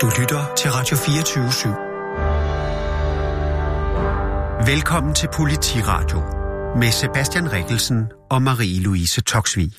Du lytter til Radio 24 /7. Velkommen til Politiradio med Sebastian Rikkelsen og Marie-Louise Toksvig.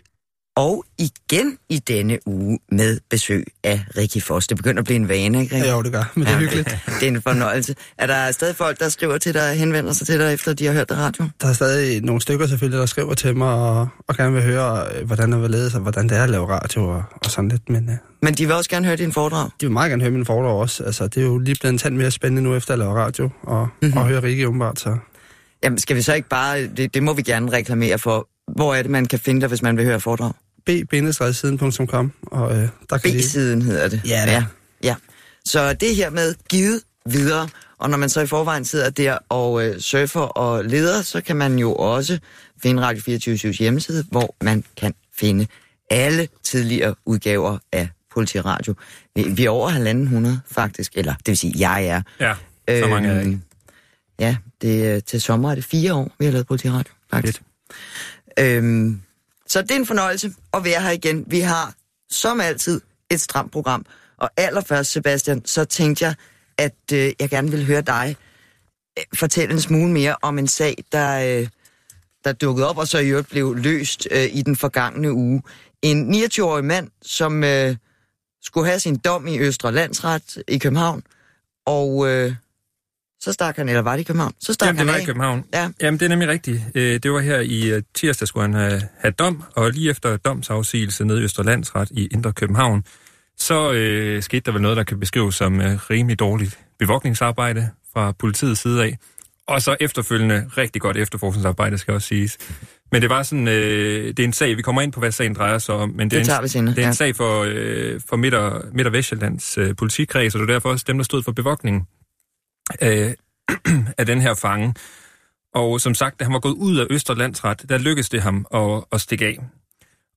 Og igen i denne uge med besøg af Ricky Foss. Det begynder at blive en vane, ikke Ricky? Ja, jo, det gør, men det er hyggeligt. Det er en fornøjelse. Er der stadig folk, der skriver til dig, henvender sig til dig, efter de har hørt det radio? Der er stadig nogle stykker selvfølgelig, der skriver til mig og, og gerne vil høre, øh, hvordan det vil ledes og hvordan det er at lave radio og, og sådan lidt. Men, uh, Men de vil også gerne høre din foredrag. de vil meget gerne høre mine foredrag også. Altså, det er jo lige blevet en tand mere spændende nu efter at lave radio og, mm-hmm. og høre Rikke umiddelbart. Så. Jamen, skal vi så ikke bare... Det, det må vi gerne reklamere for. Hvor er det, man kan finde dig, hvis man vil høre foredrag? b-siden.com og øh, der kan de... B-siden hedder det. Ja, da. ja, ja. Så det er hermed givet videre. Og når man så i forvejen sidder der og øh, surfer og leder, så kan man jo også finde Radio 24 hjemmeside, hvor man kan finde alle tidligere udgaver af Politiradio. Vi, vi er over halvanden hundrede, faktisk. Eller, det vil sige, jeg er. Ja, så mange er ikke. Ja, det, er- til sommer er det fire år, vi har lavet Politiradio, faktisk. Øhm, så det er en fornøjelse at være her igen. Vi har som altid et stramt program. Og allerførst, Sebastian, så tænkte jeg, at øh, jeg gerne vil høre dig øh, fortælle en smule mere om en sag, der, øh, der dukkede op og så i øvrigt blev løst øh, i den forgangne uge. En 29-årig mand, som øh, skulle have sin dom i Østre Landsret i København, og øh, så stak han, eller var det i København? Så stak Jamen, det han var af. i København. Ja. Jamen, det er nemlig rigtigt. Øh, Det var her i øh, tirsdag, skulle han have, have dom, og lige efter domsafsigelse nede i Østerlandsret i Indre København, så øh, skete der vel noget, der kan beskrives som øh, rimelig dårligt bevogtningsarbejde fra politiets side af. Og så efterfølgende rigtig godt efterforskningsarbejde, skal også siges. Men det var sådan, øh, det er en sag, vi kommer ind på, hvad sagen drejer sig om, men det, Det er, tager en, vi senere, det er en ja. sag for, øh, for Midt- og, Midt- og Vestjyllands øh, politikreds, og det er derfor også dem, der stod for bevogtningen øh, af den her fange. Og som sagt, da han var gået ud af Østerlandsret, der lykkedes det ham at, at stikke af.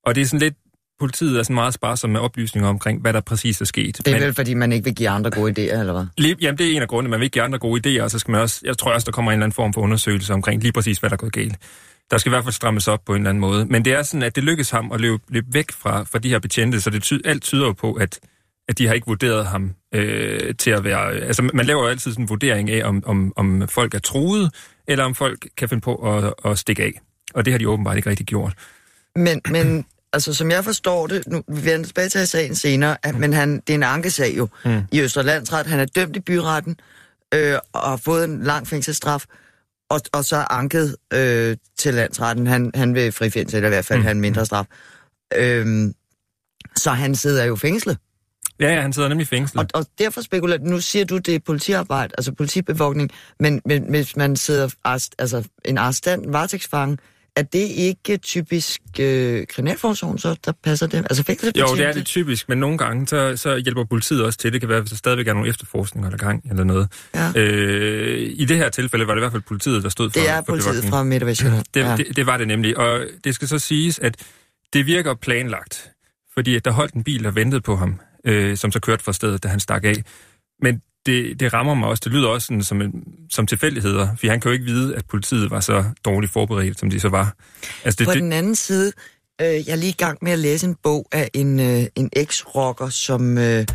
Og det er sådan lidt, politiet er sådan meget sparsom med oplysninger omkring, hvad der præcis er sket. Det er Men- vel, fordi man ikke vil give andre gode idéer, eller hvad? Lige, jamen, det er en af grundene. Man vil ikke give andre gode idéer, og så skal man også, jeg tror også, der kommer en eller anden form for undersøgelse omkring lige præcis, hvad der er gået galt. Der skal i hvert fald strammes op på en eller anden måde. Men det er sådan, at det lykkes ham at løbe, løbe væk fra, fra de her betjente, så det ty, alt tyder jo på, at, at de har ikke vurderet ham øh, til at være... Altså, man laver jo altid sådan en vurdering af, om, om, om folk er truet, eller om folk kan finde på at, at stikke af. Og det har de åbenbart ikke rigtig gjort. Men, men altså, som jeg forstår det, nu vi vender tilbage til sagen senere, at, men han, det er en ankesag jo mm. i Østerlandsret. Han er dømt i byretten øh, og har fået en lang fængselsstraf, og, og så anket øh, til landsretten. Han, han vil frifindelse, eller i hvert fald mm. have en mindre straf. Øhm, så han sidder jo fængslet. Ja, ja, han sidder nemlig i fængsel. Og, og derfor spekulerer nu siger du, det er politiarbejde, altså politibevogtning, men, men hvis man sidder arrest, altså en arrestant, en varetægtsfange, er det ikke typisk øh, kriminalforsorgen, så der passer det? Altså Jo, fængselsbetjente? det er det typisk, men nogle gange, så, så hjælper politiet også til. Det kan være, hvis der stadigvæk er nogle efterforskninger eller gang eller noget. Ja. Øh, I det her tilfælde var det i hvert fald politiet, der stod for Det er for politiet fra Midt- og Vestjylland. Det, ja. det, det var det nemlig, og det skal så siges, at det virker planlagt, fordi at der holdt en bil og ventede på ham, øh, som så kørte fra stedet, da han stak af. Men det, det rammer mig også, det lyder også sådan som, en, som tilfældigheder, for han kan jo ikke vide, at politiet var så dårligt forberedt, som de så var. Altså, det, På det, den anden side, øh, jeg er lige i gang med at læse en bog af en, øh, en eks-rocker, som øh,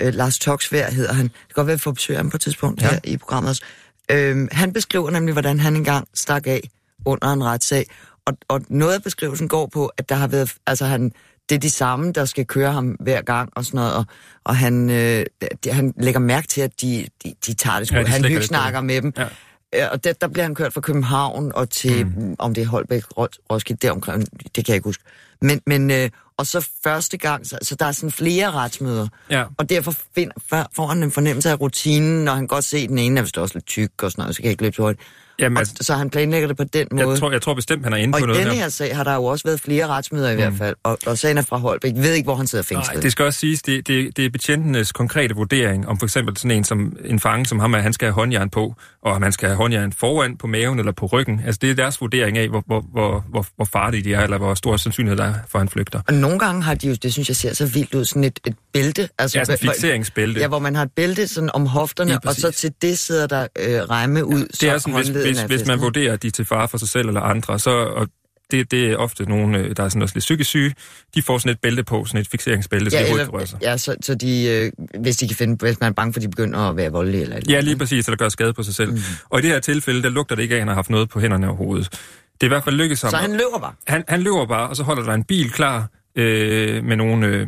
øh, Lars Toksvær hedder han. Det kan godt være, at vi får besøg ham på et tidspunkt ja. her i programmet også. Øh, han beskriver nemlig, hvordan han engang stak af under en retssag. Og, og noget af beskrivelsen går på, at der har været, altså han, det er de samme, der skal køre ham hver gang og sådan noget, og, og han, øh, det, han lægger mærke til, at de, de, de tager det sgu. Ja, de han hyggesnakker med dem. Ja. Ja, og der, der bliver han kørt fra København og til, mm. om det er Holbæk, Ros- Roskilde, deromkring, det kan jeg ikke huske. Men, men øh, og så første gang, så, så der er sådan flere retsmøder. Ja. Og derfor find, får han en fornemmelse af rutinen, når han godt se, at den ene er vist også lidt tyk og sådan noget, så kan jeg ikke løbe hurtigt. Jamen, Og, så han planlægger det på den måde. jeg, tror, jeg tror bestemt, han er inde og på i noget denne her. sag har der jo også været flere retsmøder i hvert fald, og, og sagen er fra Holbæk. Jeg ved ikke, hvor han sidder fængslet. Nej, det skal også siges, det, det, det er betjentenes konkrete vurdering, om for eksempel sådan en, som, en fange som ham, at han skal have håndjern på, og om han skal have håndjern foran på maven eller på ryggen. Altså det er deres vurdering af, hvor, hvor, hvor, hvor, hvor farlige de er, eller hvor stor sandsynlighed der er for, at han flygter. Og nogle gange har de jo, det synes jeg ser så vildt ud, sådan et, et bælte. Altså, Ja, sådan et fixeringsbælte. Ja, hvor man har et bælte sådan om hofterne, Lige og så til det sidder der øh, remme ud, Det er sådan, hvis, hvis, hvis man vurderer, at de er til fare for sig selv eller andre, så, og det, det er ofte nogen, øh, der er sådan også lidt psykisk syge. De får sådan et bælte på, sådan et fixeringsbælte, så Ja, de hurtigt eller, sig. ja så, så de, øh, hvis de kan finde, hvis man er bange for, at de begynder at være voldelige eller eller Ja, lige præcis, så der gør skade på sig selv. Mm. Og i det her tilfælde, der lugter det ikke af, at han har haft noget på hænderne og hovedet. Det er i hvert fald lykkedes ham. Så han løber bare. han, han løber bare, og så holder der en bil klar øh, med nogle øh,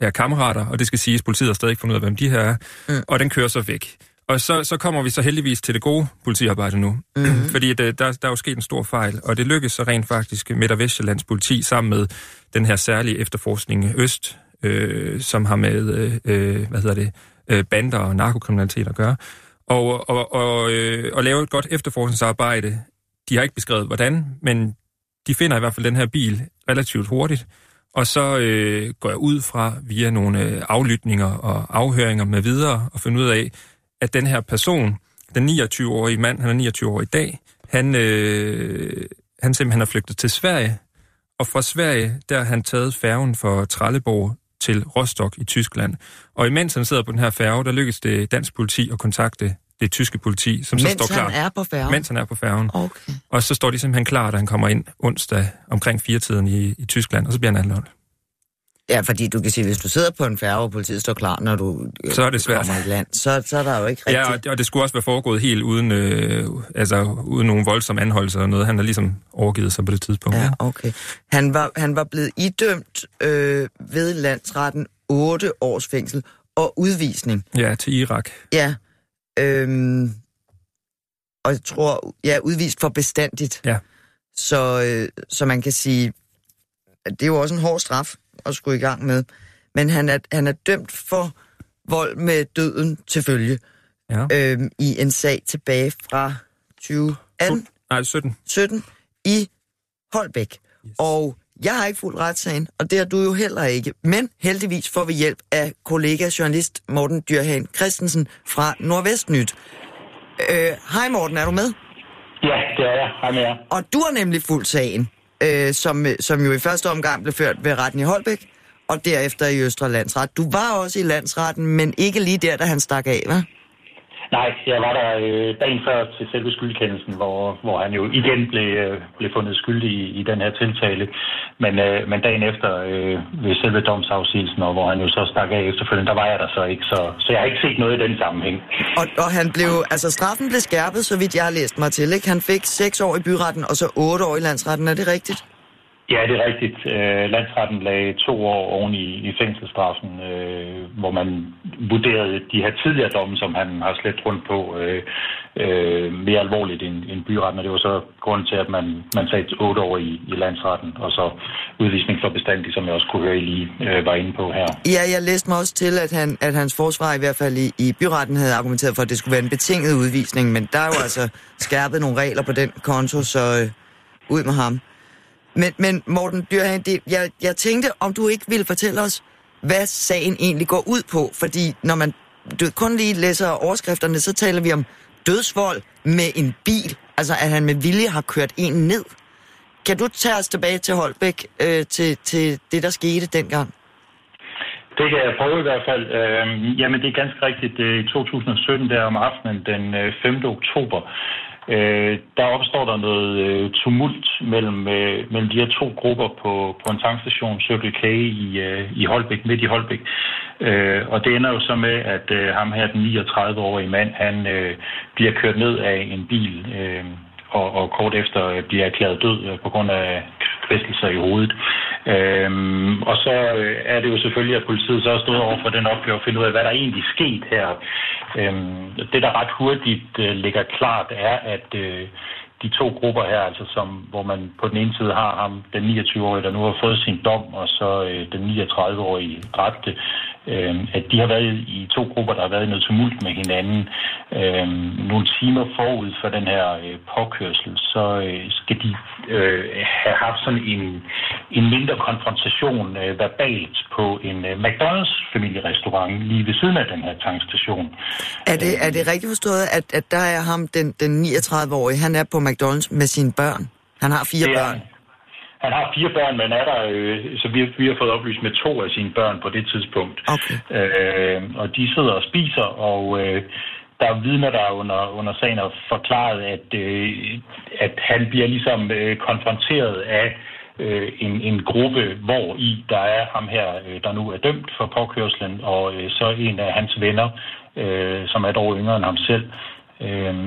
ja, kammerater, og det skal siges, politiet har stadig ikke fundet ud af, hvem de her er, mm. og den kører så væk. Og så, så kommer vi så heldigvis til det gode politiarbejde nu. Mm-hmm. Fordi det, der, der er jo sket en stor fejl, og det lykkedes så rent faktisk Midt- og Vestjyllands politi sammen med den her særlige efterforskning Øst, øh, som har med øh, øh, hvad hedder det, øh, bander og narkokriminalitet at gøre, og, og, og, øh, og lave et godt efterforskningsarbejde. De har ikke beskrevet hvordan, men de finder i hvert fald den her bil relativt hurtigt, og så øh, går jeg ud fra via nogle øh, aflytninger og afhøringer med videre og finder ud af, at den her person, den 29-årige mand, han er 29 år i dag, han, øh, han simpelthen er flygtet til Sverige, og fra Sverige, der har han taget færgen for Trelleborg til Rostock i Tyskland. Og imens han sidder på den her færge, der lykkes det dansk politi at kontakte det tyske politi, som så Mens står klar. han er på færgen? Mens han er på færgen. Okay. Og så står de simpelthen klar, da han kommer ind onsdag omkring firetiden i, i Tyskland, og så bliver han anholdt. Ja, fordi du kan sige, hvis du sidder på en færge, og politiet står klar, når du øh, Så er det svært. kommer i land, så, så er der jo ikke rigtigt... Ja, og, og det skulle også være foregået helt uden, øh, altså, uden nogen voldsom anholdelse eller noget. Han har ligesom overgivet sig på det tidspunkt. Ja, Ja. okay. Han var, han var blevet idømt øh, ved landsretten 8 års fængsel og udvisning. ja, til Irak. Ja. Øhm, og jeg tror, ja, udvist for bestandigt. Ja. Så, øh, så man kan sige, at det er jo også en hård straf at skulle i gang med. Men han er, han er dømt for vold med døden til følge Ja. øhm, i en sag tilbage fra 2018. Nej, 17. 17 i Holbæk. Yes. Og jeg har ikke fuldt retssagen, og det har du jo heller ikke. Men heldigvis får vi hjælp af kollega journalist Morten Dyrhagen Christensen fra Nordvestnyt. Øh, hej Morten, er du med? Ja, det er jeg. Hej med jer. Og du har nemlig fuldt sagen, øh, som, øh, som jo i første omgang blev ført ved retten i Holbæk, og derefter i Østre Landsret. Du var også i landsretten, men ikke lige der, da han stak af, hva'? Nej, jeg var der øh, dagen før til selve skyldkendelsen, hvor, hvor han jo igen blev, øh, blev fundet skyldig i, i den her tiltale. Men, øh, men dagen efter øh, ved selve domsafsigelsen, og hvor han jo så stak af efterfølgende, der var jeg der så ikke. Så, så jeg har ikke set noget i den sammenhæng. Og, og han blev, altså straffen blev skærpet, så vidt jeg har læst mig til, ikke? Han fik seks år i byretten, og så otte år i landsretten, er det rigtigt? Ja, det er rigtigt. Øh, landsretten lagde to år oven i, i fængselsstraffen, øh, hvor man vurderede de her tidligere domme, som han har slæbt rundt på, øh, øh, mere alvorligt end, end byretten. Og det var så grunden til, at man, man sagde otte år i, i landsretten, og så udvisning for bestandig, som jeg også kunne høre, I lige øh, var inde på her. Ja, jeg læste mig også til, at, han, at hans forsvar i hvert fald i, i byretten havde argumenteret for, at det skulle være en betinget udvisning, men der er jo altså skærpet nogle regler på den konto, så øh, ud med ham. Men, men Morten Dyrhagen, det, jeg, jeg tænkte, om du ikke ville fortælle os, hvad sagen egentlig går ud på, fordi når man du, kun lige læser overskrifterne, så taler vi om dødsvold med en bil, altså at han med vilje har kørt en ned. Kan du tage os tilbage til Holbæk, øh, til, til det, der skete dengang? Det kan jeg prøve i hvert fald. Øh, jamen, det er ganske rigtigt. I 2017, der om aftenen den øh, 5. oktober, øh, der opstår der noget øh, tumult mellem, øh, mellem de her to grupper på, på en tankstation, Circle K i, øh, i Holbæk, midt i Holbæk. Øh, og det ender jo så med, at øh, ham her, den 39-årige mand, han øh, bliver kørt ned af en bil, øh, og, og kort efter øh, bliver erklæret død øh, på grund af kvæstelser i hovedet. Øhm, og så øh, er det jo selvfølgelig, at politiet så også stået over for den opgave at finde ud af, hvad der egentlig er sket her. Øhm, det, der ret hurtigt øh, ligger klart, er, at øh, de to grupper her, altså som, hvor man på den ene side har ham, den 29-årige, der nu har fået sin dom, og så øh, den 39-årige dræbte, øh, at de har været i to grupper, der har været i noget tumult med hinanden. Øh, nogle timer forud for den her øh, påkørsel, så øh, skal de øh, have haft sådan en, en mindre konfrontation øh, verbalt på en øh, McDonald's familierestaurant lige ved siden af den her tankstation. Er det, er det rigtigt forstået, at, at der er ham, den, den 39-årige, han er på McDonald's med sine børn? Han har fire børn. Han har fire børn, men er der, øh, så vi, vi har fået oplyst med to af sine børn på det tidspunkt. Okay. Øh, og de sidder og spiser, og øh, der er vidner, der under, under sagen har forklaret, at, øh, at han bliver ligesom øh, konfronteret af øh, en, en gruppe, hvor i der er ham her, øh, der nu er dømt for påkørslen, og øh, så en af hans venner, øh, som er dog yngre end ham selv, øh,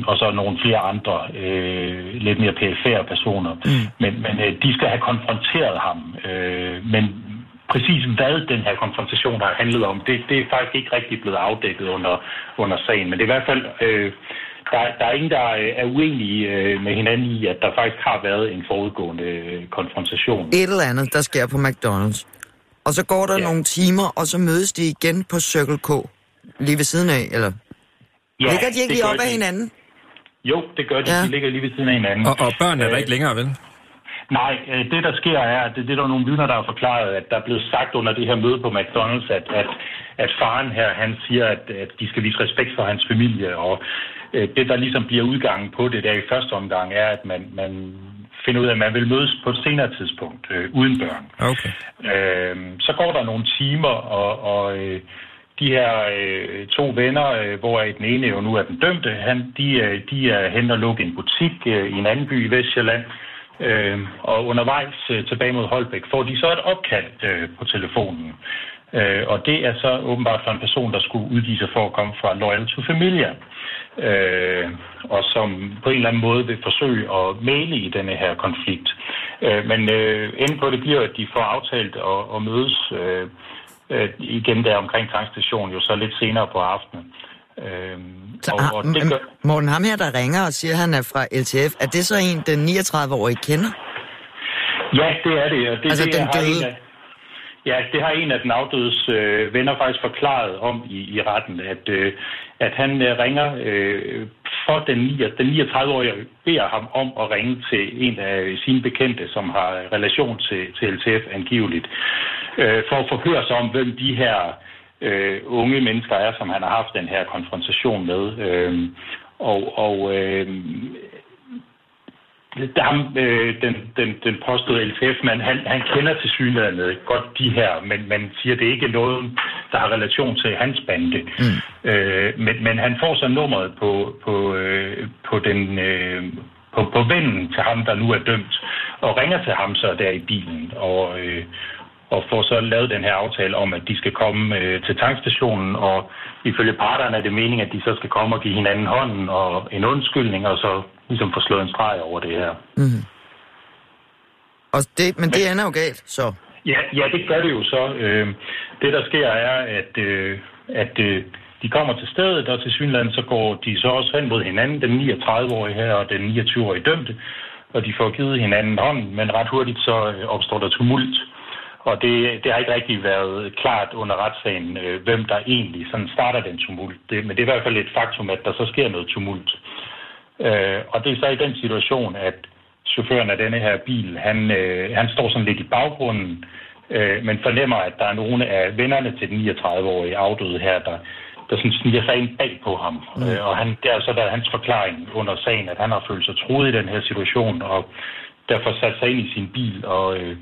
og så nogle flere andre øh, lidt mere perifære personer. Mm. Men, men øh, de skal have konfronteret ham. Øh, men præcis hvad den her konfrontation har handlet om, det, det er faktisk ikke rigtig blevet afdækket under, under sagen. Men det er i hvert fald... Øh, der, der er ingen, der er uenige øh, med hinanden i, at der faktisk har været en forudgående øh, konfrontation. Et eller andet, der sker på McDonald's. Og så går der ja. nogle timer, og så mødes de igen på Circle K. Lige ved siden af, eller? Ja, ligger de ikke lige op de. af hinanden? Jo, det gør de. Ja. De ligger lige ved siden af hinanden. Og, og børn er der ikke længere, vel? Nej, det der sker er, at det, det er der nogle vidner, der har forklaret, at der er blevet sagt under det her møde på McDonald's, at, at, at faren her, han siger, at, at de skal vise respekt for hans familie, og øh, det, der ligesom bliver udgangen på det der i første omgang, er, at man, man finder ud af, at man vil mødes på et senere tidspunkt, øh, uden børn. Okay. Øh, så går der nogle timer, og, og øh, de her øh, to venner, øh, hvor den ene jo nu er den dømte, han, de, øh, de er hen og lukke en butik øh, i en anden by i Vestjylland, øh, og undervejs øh, tilbage mod Holbæk får de så et opkald øh, på telefonen. Øh, og det er så åbenbart for en person, der skulle udgive sig for at komme fra Loyal to Familia øh, og som på en eller anden måde vil forsøge at male i denne her konflikt. Øh, men øh, enden på det bliver, at de får aftalt at, at mødes øh, øh, igen der omkring tankstationen, jo så lidt senere på aftenen. Øh, så, og, og det gør... Morten, ham her, der ringer og siger, at han er fra LTF, er det så en, den 39-årige kender? Ja, det er det. Og det, altså det, den døde? Af, ja, det har en af den afdødes øh, venner faktisk forklaret om i, i retten, at, øh, at han øh, ringer øh, for den, den 39-årige, beder ham om at ringe til en af sine bekendte, som har relation til, til LTF angiveligt, øh, for at forhøre sig om, hvem de her øh, unge mennesker er, som han har haft den her konfrontation med. Øh, og og øh, der, øh, den, den, den påståede LTF-mand, han, han kender til synligheden godt de her, men man siger, det er ikke noget, der har relation til hans bande. Mm. Øh, men, men han får så nummeret på, på, øh, på den... Øh, på, på vennen til ham, der nu er dømt, og ringer til ham så der i bilen, og, øh, og får så lavet den her aftale om, at de skal komme øh, til tankstationen, og ifølge parterne er det meningen, at de så skal komme og give hinanden hånden og en undskyldning, og så ligesom få slået en streg over det her. Mm. Og det, men det ender jo galt, så? Ja, ja, det gør det jo så. Øh, det, der sker, er, at, øh, at øh, de kommer til stedet, og til Synland så går de så også hen mod hinanden, den 39-årige her og den 29-årige dømte, og de får givet hinanden hånden, men ret hurtigt så øh, opstår der tumult. Og det, det har ikke rigtig været klart under retssagen, øh, hvem der egentlig sådan starter den tumult. Det, men det er i hvert fald et faktum, at der så sker noget tumult. Øh, og det er så i den situation, at chaufføren af denne her bil, han, øh, han står sådan lidt i baggrunden, øh, men fornemmer, at der er nogle af vennerne til den 39-årige afdøde her, der, der sådan sniger sig ind bag på ham. Mm. Øh, og han, det er så der hans forklaring under sagen, at han har følt sig truet i den her situation, og derfor sat sig ind i sin bil og øh,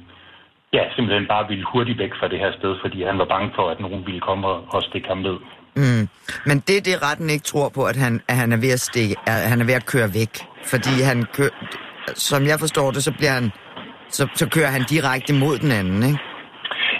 ja, simpelthen bare ville hurtigt væk fra det her sted, fordi han var bange for, at nogen ville komme og, og stikke ham ned. Mm. Men det er det, retten ikke tror på, at han, at han, er, ved at stikke, at han er ved at køre væk. Fordi han kører, som jeg forstår det, så, bliver han, så, så kører han direkte mod den anden, ikke?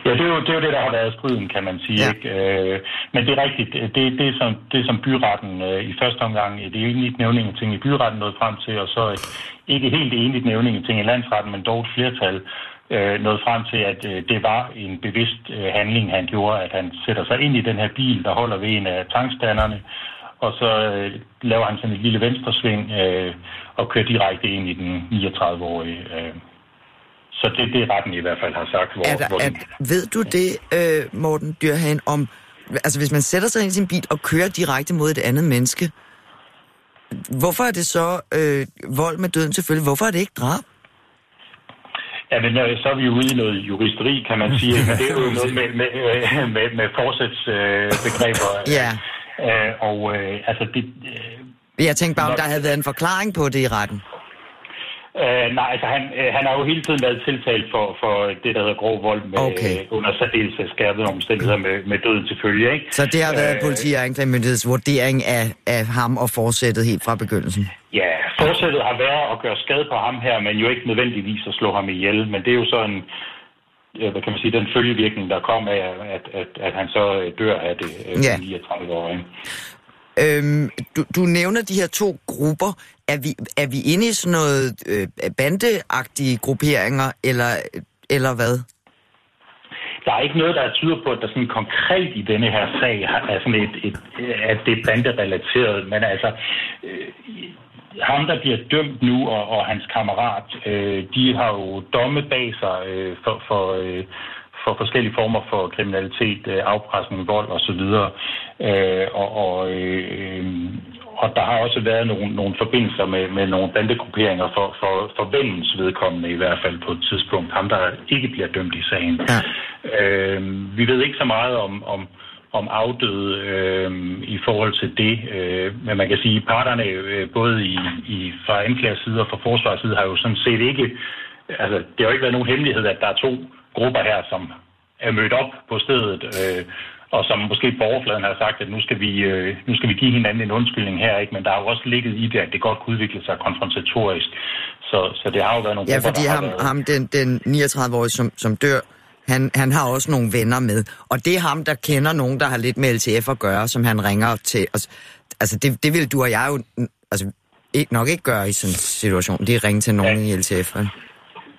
Ja, det er, jo, det er jo det, der har været striden, kan man sige. Ja. Ikke? Øh, men det er rigtigt. Det, det, er som, det som byretten øh, i første omgang et enigt nævningeting i byretten nåede frem til, og så et ikke helt enigt nævningeting i landsretten, men dog et flertal øh, nået frem til, at øh, det var en bevidst øh, handling, han gjorde, at han sætter sig ind i den her bil, der holder ved en af tankstanderne, og så øh, laver han sådan et lille venstresving øh, og kører direkte ind i den 39-årige. Øh. Så det det, retten i hvert fald har sagt. Hvor, er der, hvor den... er, ved du det, øh, Morten Dyrhagen, om... Altså, hvis man sætter sig ind i sin bil og kører direkte mod et andet menneske, hvorfor er det så øh, vold med døden selvfølgelig? Hvorfor er det ikke drab? Ja, men øh, så er vi jo ude i noget juristeri, kan man sige. Men det er jo noget med, med, med, med forsætsbegreber. Øh, ja. Øh, og øh, altså det... Øh, jeg tænkte bare, om der havde været en forklaring på det i retten. Uh, nej, altså han, uh, han har jo hele tiden været tiltalt for, for det, der hedder grov vold med, Okay. uh, under særdeles skærpede omstændigheder med, med døden til følge. Ikke? Så det har været Øh, politi- og anklagemyndigheds vurdering af, af ham og forsættet helt fra begyndelsen. Ja, forsættet har været at gøre skade på ham her, men jo ikke nødvendigvis at slå ham ihjel. Men det er jo så en, ja, hvad kan man sige, den følgevirkning, der kom af, at, at, at han så øh, dør af det øh, Ja. 39 år. Ikke? Øhm, du, du nævner de her to grupper. Er vi, er vi inde i sådan noget øh, bandeagtige grupperinger, eller, eller hvad? Der er ikke noget, der tyder på, at der sådan konkret i denne her sag er sådan et, et, at det er banderelateret. Men altså, øh, ham, der bliver dømt nu, og, og hans kammerat, øh, de har jo domme bag sig øh, for, for, øh, for forskellige former for kriminalitet, øh, afpresning, vold osv. Øh, og, og, øh, og der har også været nogle, nogle forbindelser med, med nogle bandegrupperinger for, for, for vennens vedkommende i hvert fald på et tidspunkt. Ham, der ikke bliver dømt i sagen. Ja. Øh, vi ved ikke så meget om, om, om afdøde øh, i forhold til det, øh, men man kan sige, at parterne øh, både i, i, fra anklagers side og fra forsvars side har jo sådan set ikke, altså det har jo ikke været nogen hemmelighed, at der er to grupper her, som er mødt op på stedet, øh, og som måske på overfladen har sagt, at nu skal, vi, øh, nu skal vi give hinanden en undskyldning her, ikke? men der har jo også ligget i det, at det godt kunne udvikle sig konfrontatorisk. Så, så det har jo været nogle Ja, grupper, fordi der har ham, været... ham den, den 39-årige, som, som dør, han, han har også nogle venner med. Og det er ham, der kender nogen, der har lidt med LTF at gøre, som han ringer til. Altså, altså det, det vil du og jeg jo altså, ikke, nok ikke gøre i sådan en situation. Det er ringe til nogen Ja. i LTF. vel?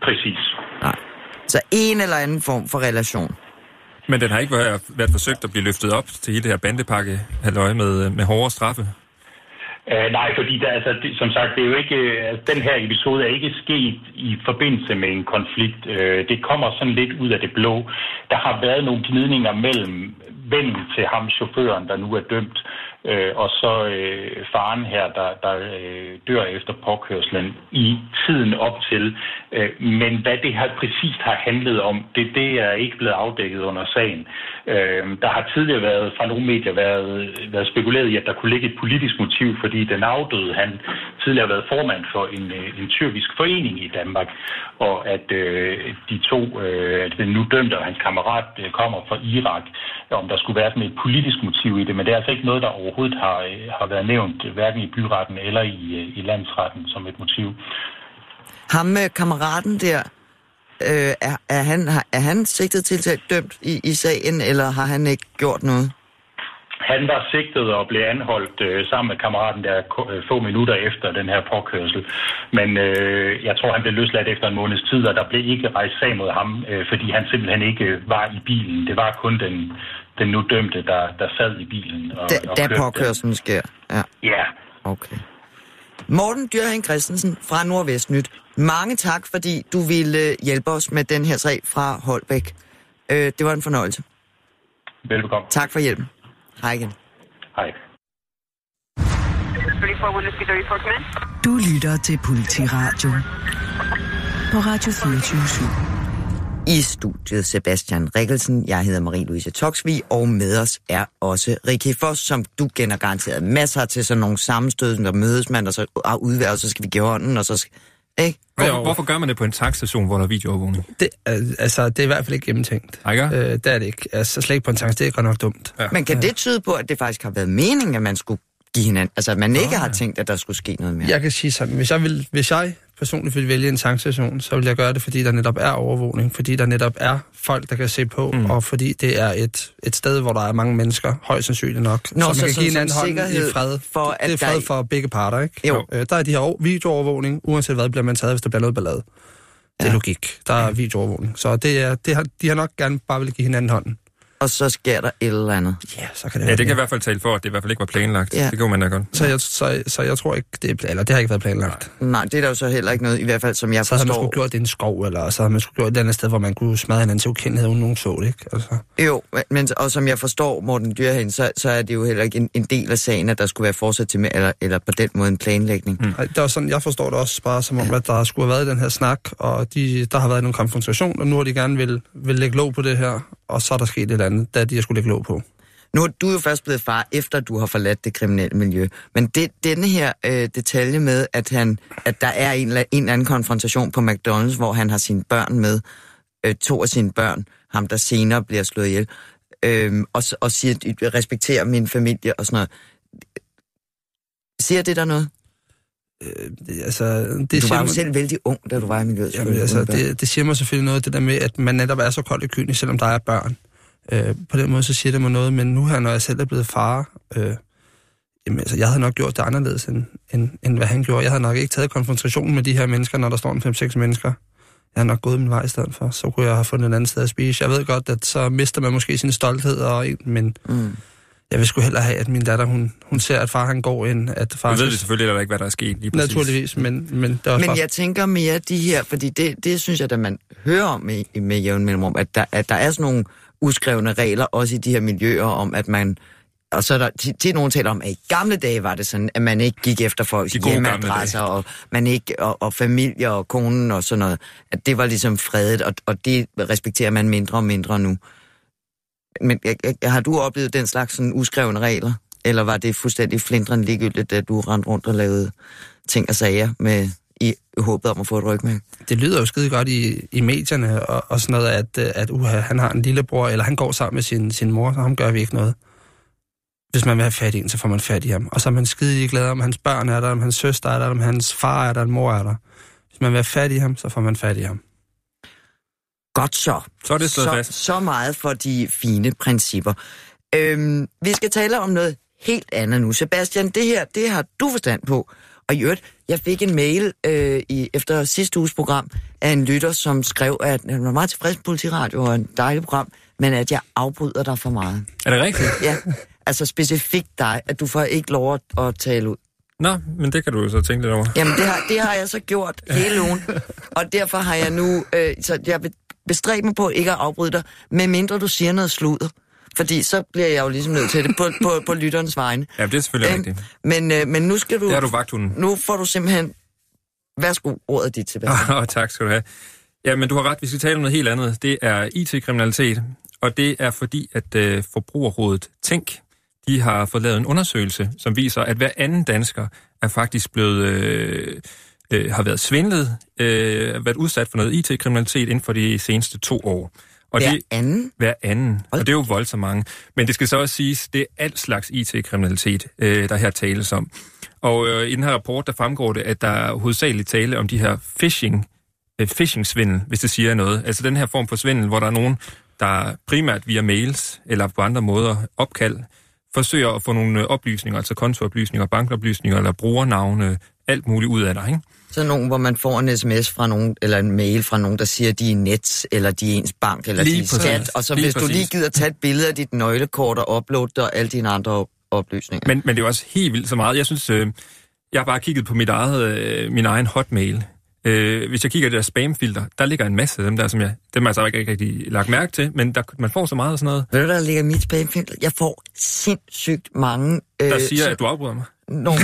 Præcis. Nej. Så en eller anden form for relation. Men den har ikke været, været forsøgt at blive løftet op til hele det her bandepakke, halløj med, med hårdere straffe. Uh, nej, fordi der, altså, det, som sagt, det er jo ikke, øh, altså, den her episode er ikke sket i forbindelse med en konflikt. Uh, det kommer sådan lidt ud af det blå. Der har været nogle gnidninger mellem vennen til ham, chaufføren, der nu er dømt, uh, og så uh, faren her, der, der uh, dør efter påkørslen i tiden op til. Uh, men hvad det her præcist har handlet om, det, det er ikke blevet afdækket under sagen. Øh, der har tidligere været, fra nogle medier været, været spekuleret i, at der kunne ligge et politisk motiv, fordi den afdøde, han tidligere har været formand for en, øh, en tyrkisk forening i Danmark, og at øh, de to, øh, at den nu dømte og hans kammerat øh, kommer fra Irak, om der skulle være sådan et politisk motiv i det, men det er altså ikke noget, der overhovedet har, øh, har været nævnt, hverken i byretten eller i, øh, i landsretten som et motiv. Ham med kammeraten der, øh, er, er, han, er han sigtet tiltalt dømt i, i sagen, eller har han ikke gjort noget? Han var sigtet og blev anholdt øh, sammen med kammeraten der øh, få minutter efter den her påkørsel. Men øh, jeg tror, han blev løsladt efter en måneds tid, og der blev ikke rejst sag mod ham, øh, fordi han simpelthen ikke var i bilen. Det var kun den, den nu dømte, der, der sad i bilen. Og, Da, og da påkørselen sker. Ja, Ja, okay. Morten Dyrhen Christensen fra Nordvestnyt. Mange tak, fordi du ville hjælpe os med den her sag fra Holbæk. Øh, det var en fornøjelse. velbekomme. Tak for hjælpen. Hej igen. Hej. 34 Whiskey 34 come in. Du lytter til Politiradio på Radio 24 I studiet Sebastian Rikkelsen, jeg hedder Marie-Louise Toksvig, og med os er også Rikke Foss, som du kender garanteret masser til sådan nogle sammenstød, der mødes man, og så udværger, og så skal vi give hånden, og så skal... Ikke? Hvorfor, hvorfor gør man det på en takstation, hvor der er videoovervågning? Det, er- altså, det er i hvert fald ikke gennemtænkt. Ikke? Øh, det er det ikke. Altså, slet ikke på en tanks, det er godt nok dumt. Ja. Men kan det tyde på, at det faktisk har været meningen, at man skulle give hinanden... Altså, at man ikke har tænkt, at der skulle ske noget mere? Jeg kan sige sådan, hvis jeg, vil, hvis jeg personligt vil vælge en tankstation, så vil jeg gøre det, fordi der netop er overvågning, fordi der netop er folk, der kan se på, mm. og fordi det er et, et sted, hvor der er mange mennesker, højst sandsynligt nok, Nå, så man så kan sådan give hinanden sikkerhed i fred. for, at det er fred for begge parter, ikke? Jo. Øh, der er de her over- videoovervågning, uanset hvad bliver man taget, hvis der bliver noget ballade. Det er Ja. logik. Der er videoovervågning. Så det er, det har, de har nok gerne bare vil give hinanden hånden. Og så sker der et eller andet. Ja, så kan det Ja, være det kan i hvert fald tale for, at det i hvert fald ikke var planlagt. Ja. Det kunne man da godt. Så jeg, så, så jeg tror ikke, det er, eller det har ikke været planlagt. Nej, det er der jo så heller ikke noget, i hvert fald som jeg Så havde man forstår. skulle gjort det i en skov, eller så havde man skulle gjort det et andet sted, hvor man kunne smadre hinanden til ukendelighed, uden nogen så det, ikke? Altså. Jo, men, og som jeg forstår, Morten Dyrhen, så, så er det jo heller ikke en, en del af sagen, at der skulle være fortsat til med, eller, eller på den måde en planlægning. Mm. Nej, Det er sådan, jeg forstår det også bare som om, at der skulle have været den her snak, og de, der har været en konfrontation, og nu har de gerne vil, vil lægge låg på det her, og så er der sket et eller andet, da de jeg skulle lægge låg på. Nu er du jo først blevet far, efter du har forladt det kriminelle miljø. Men det, denne her øh, detalje med, at, han, at der er en, en eller anden konfrontation på McDonald's, hvor han har sine børn med, øh, to af sine børn, ham der senere bliver slået ihjel, øh, og, og siger, at respekterer min familie og sådan noget. Siger det der noget? Øh, det, altså, det du var jo mig, selv vældig ung, da du var i miljøet. Jamen, altså, det, det siger mig selvfølgelig noget, det der med, at man netop er så kold i kynisk, selvom der er børn. Øh, på den måde, så siger det mig noget, men nu her, når jeg selv er blevet far, øh, jamen, altså, jeg havde nok gjort det anderledes, end, end, end hvad han gjorde. Jeg havde nok ikke taget konfrontationen med de her mennesker, når der står en 5-6 mennesker. Jeg har nok gået min vej i stedet for. Så kunne jeg have fundet et andet sted at spise. Jeg ved godt, at så mister man måske sin stolthed, og, men mm. Jeg vil sgu hellere have, at min datter, hun, hun ser, at far han går ind. At far jeg ved det selvfølgelig heller ikke, hvad der er sket lige præcis. Naturligvis, men, men det var Men far... jeg tænker mere de her, fordi det, det synes jeg, at man hører om med, med jævn mellemrum, at der, at der er sådan nogle uskrevne regler, også i de her miljøer, om at man og så er der tit nogen taler om, at i gamle dage var det sådan, at man ikke gik efter folks hjemmeadresser, og, man ikke, og, og familie og konen og sådan noget. At det var ligesom fredet, og, og det respekterer man mindre og mindre nu. Men har du oplevet den slags sådan uskrevne regler? Eller var det fuldstændig flindrende ligegyldigt, at du rendte rundt og lavede ting og sager med i håbet om at få et rygmærke? Det lyder jo skide godt i, i medierne og, og sådan noget, at, at uh, han har en lillebror, eller han går sammen med sin, sin mor, så ham gør vi ikke noget hvis man vil have fat i en, så får man fat i ham. Og så er man skide glad om hans børn er der, om hans søster er der, om hans far er der, om mor er der. Hvis man vil have fat i ham, så får man fat i ham. Godt så. Så er det så, fast. Så meget for de fine principper. Øhm, vi skal tale om noget helt andet nu. Sebastian, det her, det har du forstand på. Og i øvrigt, jeg fik en mail øh, i, efter sidste uges program af en lytter, som skrev, at han var meget tilfreds med Politiradio og en dejlig program, men at jeg afbryder dig for meget. Er det rigtigt? Ja, altså specifikt dig, at du får ikke lov at, at tale ud. Nå, men det kan du jo så tænke lidt over. Jamen, det har, det har jeg så gjort hele ugen, og derfor har jeg nu, øh, så jeg bestræbt mig på ikke at afbryde dig, medmindre du siger noget sludder. Fordi så bliver jeg jo ligesom nødt til det på, på, på lytterens vegne. Ja, det er selvfølgelig øhm, rigtigt. Men, øh, men nu skal du... Det har du vagthunden. Nu får du simpelthen... Værsgo, ordet dit, Sebastian. Oh, tak skal du have. Ja, men du har ret. Vi skal tale om noget helt andet. Det er IT-kriminalitet. Og det er fordi, at øh, Forbrugerrådet Tænk, de har fået lavet en undersøgelse, som viser, at hver anden dansker er faktisk blevet... Øh, øh, har været svindlet, øh, været udsat for noget IT-kriminalitet inden for de seneste to år. Og hver det, anden? Hver anden. Og det er jo voldsomt mange. Men det skal så også siges, det er alt slags IT-kriminalitet, øh, der her tales om. Og øh, i den her rapport, der fremgår det, at der er hovedsageligt tale om de her phishing, øh, phishing-svindel, hvis det siger noget. Altså den her form for svindel, hvor der er nogen, der primært via mails eller på andre måder opkald, forsøger at få nogle oplysninger, altså kontooplysninger, bankoplysninger eller brugernavne, alt muligt ud af dig, ikke? Så nogen, hvor man får en sms fra nogen, eller en mail fra nogen, der siger, at de er net, eller de er ens bank, eller lige de er skat. Og så lige hvis præcis. du lige gider tage et billede af dit nøglekort og uploade det og alle dine andre oplysninger. Men, men det er også helt vildt så meget. Jeg synes, øh, jeg har bare kigget på mit eget, øh, min egen hotmail. Øh, hvis jeg kigger i det der spamfilter, der ligger en masse af dem der, som jeg, dem har jeg så ikke rigtig lagt mærke til, men der, man får så meget af sådan noget. Ved du, der ligger mit spamfilter? Jeg får sindssygt mange... Øh, der siger, så... at du afbryder mig nogle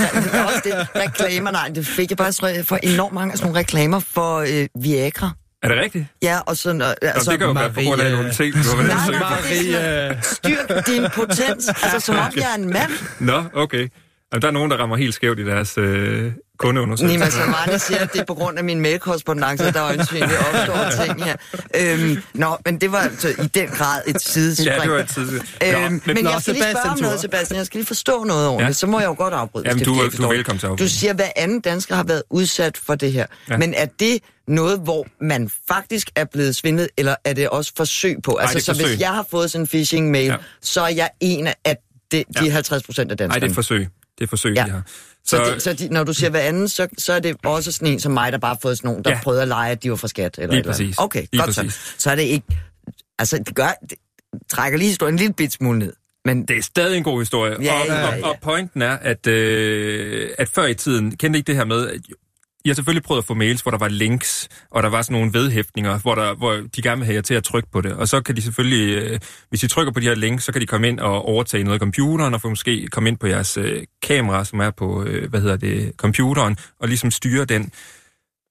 også det, reklamer, nej, det fik jeg bare for enormt mange sådan nogle reklamer for øh, Viagra. Er det rigtigt? Ja, og sådan... Øh, altså, det kan jo være på grund af nogle ting, du har Maria. Styrk din potens, altså som om jeg er en mand. Nå, okay. Jamen, der er nogen, der rammer helt skævt i deres øh, kundeundersøgelse. Nima Samani siger, at det er på grund af min mailkorrespondance, der øjensynligt opstår ting her. Øhm, nå, men det var altså i den grad et sidespring. Ja, det var et sidespring. Øhm, men, men jeg skal lige spørge om noget, Sebastian. Jeg skal lige forstå noget ordentligt. Ja. Så må jeg jo godt afbryde. Jamen, du, du er velkommen til at Du siger, at hver anden dansker har været udsat for det her. Ja. Men er det noget, hvor man faktisk er blevet svindlet, eller er det også forsøg på? Altså, så forsøg. hvis jeg har fået sådan en phishing-mail, ja. så er jeg en af de, de ja. 50 procent af danskerne. Nej, det er forsøg. Det forsøg, ja. de har. Så, så, det, så de, når du siger hver anden, så, så er det også sådan en som mig, der bare har fået sådan nogen, der ja. prøvede at lege, at de var for skat. Eller Lige præcis. Okay, Lige godt præcis. så. Så er det ikke... Altså, det gør... Det trækker lige historien en lille bit smule ned. Men det er stadig en god historie. Ja, og, ja, ja. Og, og pointen er, at, øh, at før i tiden, kendte ikke det her med, at jeg har selvfølgelig prøvet at få mails, hvor der var links, og der var sådan nogle vedhæftninger, hvor, der, hvor de gerne vil have jer til at trykke på det. Og så kan de selvfølgelig, øh, hvis de trykker på de her links, så kan de komme ind og overtage noget af computeren, og få måske komme ind på jeres øh, kamera, som er på, øh, hvad hedder det, computeren, og ligesom styre den.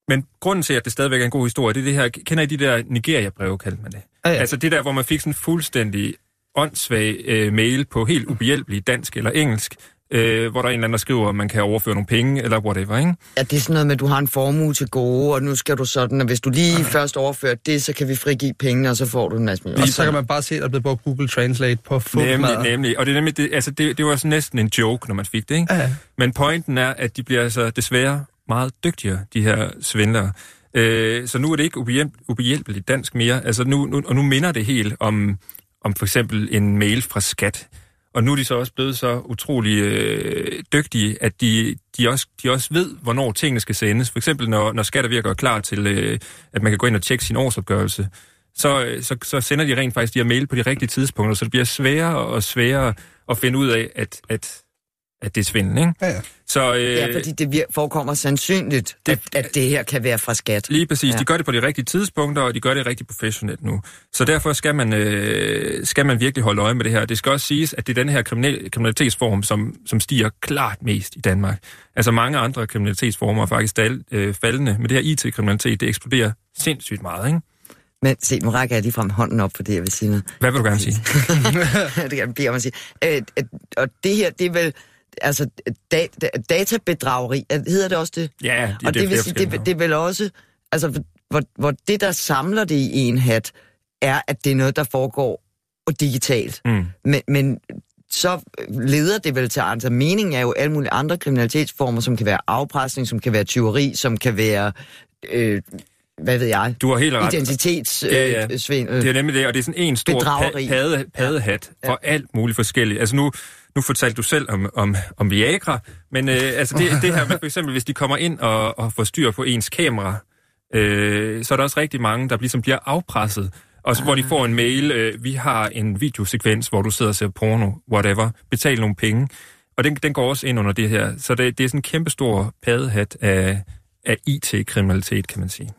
Men grunden til, at det stadigvæk er en god historie, det er det her, kender I de der Nigeria-breve, kaldte man det? Ja, ja. Altså det der, hvor man fik sådan fuldstændig åndssvag øh, mail på helt ubehjælpelig dansk eller engelsk, øh, hvor der er en eller anden, der skriver, at man kan overføre nogle penge, eller whatever, ikke? Ja, det er sådan noget med, at du har en formue til gode, og nu skal du sådan, at hvis du lige okay. først overfører det, så kan vi frigive pengene, og så får du en masse millioner. Og så kan man bare se, at der er blevet brugt Google Translate på få Nemlig, nemlig. Og det, er nemlig, det, altså, det, det var sådan næsten en joke, når man fik det, ikke? Ja. Men pointen er, at de bliver altså desværre meget dygtigere, de her svindlere. Øh, så nu er det ikke ubehjælp, ubehjælpeligt dansk mere. Altså nu, nu, og nu minder det helt om, om for eksempel en mail fra skat. Og nu er de så også blevet så utrolig øh, dygtige, at de, de, også, de også ved, hvornår tingene skal sendes. For eksempel når, når skat er ved at gøre klar til, øh, at man kan gå ind og tjekke sin årsopgørelse, så, øh, så, så sender de rent faktisk de her mail på de rigtige tidspunkter, så det bliver sværere og sværere at finde ud af, at, at at det er svindel, ikke? Ja, ja. Så, øh, ja, fordi det forekommer sandsynligt, det, at, at det her kan være fra skat. Lige præcis. Ja. De gør det på de rigtige tidspunkter, og de gør det rigtig professionelt nu. Så derfor skal man, øh, skal man virkelig holde øje med det her. Det skal også siges, at det er den her kriminal, kriminalitetsform, som, som stiger klart mest i Danmark. Altså mange andre kriminalitetsformer er faktisk dal, øh, faldende, men det her IT-kriminalitet, det eksploderer sindssygt meget, ikke? Men se, nu rækker jeg lige frem hånden op for det, jeg vil sige noget. Hvad vil du gerne sige? det kan jeg bede om at sige. Øh, og det her, det er vel altså da, databedrageri, hedder det også det? Ja, det, og det, det, vil sige, det, det er vel også, altså hvor, hvor det, der samler det i en hat, er, at det er noget, der foregår digitalt. Mm. Men, men så leder det vel til, altså meningen er jo alle mulige andre kriminalitetsformer, som kan være afpresning, som kan være tyveri, som kan være øh, hvad ved jeg, du har helt ret. identitetssvindel. Ja, ja. Det er nemlig det, og det er sådan en stor pa- pade, padehat ja. for alt muligt forskelligt. Altså nu, nu fortalte du selv om, om, om Viagra, men øh, altså det, det her med for eksempel, hvis de kommer ind og, og får styr på ens kamera, øh, så er der også rigtig mange, der ligesom bliver afpresset. Og så, hvor de får en mail, øh, vi har en videosekvens, hvor du sidder og ser porno, whatever, betal nogle penge. Og den, den går også ind under det her. Så det, det er sådan en kæmpestor padehat af, af IT-kriminalitet, kan man sige.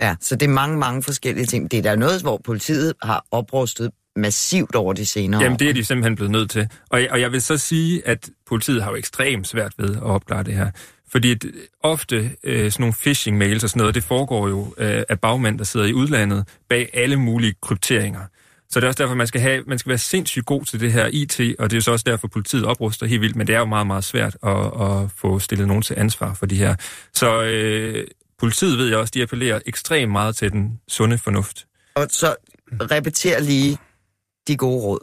Ja, så det er mange, mange forskellige ting. Det er der noget, hvor politiet har oprustet massivt over de senere Jamen, det er de simpelthen blevet nødt til. Og, og jeg vil så sige, at politiet har jo ekstremt svært ved at opklare det her. Fordi et, ofte øh, sådan nogle phishing-mails og sådan noget, det foregår jo øh, af bagmænd, der sidder i udlandet bag alle mulige krypteringer. Så det er også derfor, man skal, have, man skal være sindssygt god til det her IT, og det er så også derfor, politiet opruster helt vildt, men det er jo meget, meget svært at, at få stillet nogen til ansvar for de her. Så øh, politiet ved jeg også, de appellerer ekstremt meget til den sunde fornuft. Og så repeter lige de gode råd.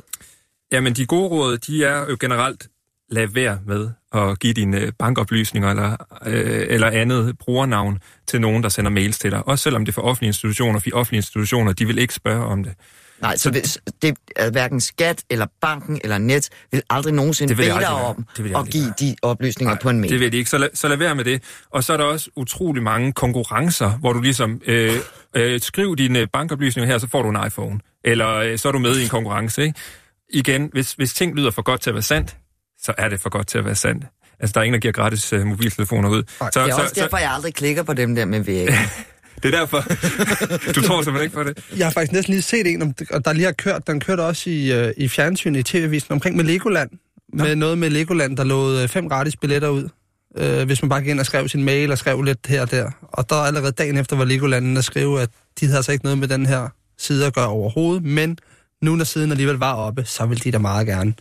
Jamen, de gode råd, de er jo generelt, lad være med at give dine øh, bankoplysninger eller, øh, eller andet brugernavn til nogen, der sender mails til dig. Også selvom det er for offentlige institutioner, for offentlige institutioner, de vil ikke spørge om det. Nej, så hvis det er hverken skat eller banken eller net vil aldrig nogensinde bede dig om at give de oplysninger Nej, på en mail. det vil de ikke. Så lad, så lad være med det. Og så er der også utrolig mange konkurrencer, hvor du ligesom øh, øh, skriv dine bankoplysninger her, så får du en iPhone. Eller øh, så er du med i en konkurrence, ikke? Igen, hvis, hvis ting lyder for godt til at være sandt, så er det for godt til at være sandt. Altså, der er ingen, der giver gratis uh, mobiltelefoner ud. Så, det er så, også derfor, så, jeg aldrig klikker på dem der med VA. Det er derfor. du tror simpelthen ikke på det? Jeg har faktisk næsten lige set en, og der lige har kørt, den kørte også i, uh, i fjernsynet i tv-visen omkring med Legoland. Med ja. noget med Legoland, der lå øh, fem gratis billetter ud. Uh, hvis man bare gik ind og skrev sin mail og skrev lidt her og der. Og der allerede dagen efter var Legoland der skrev, at de havde altså ikke noget med den her side at gøre overhovedet, men nu når siden alligevel var oppe, så ville de da meget gerne.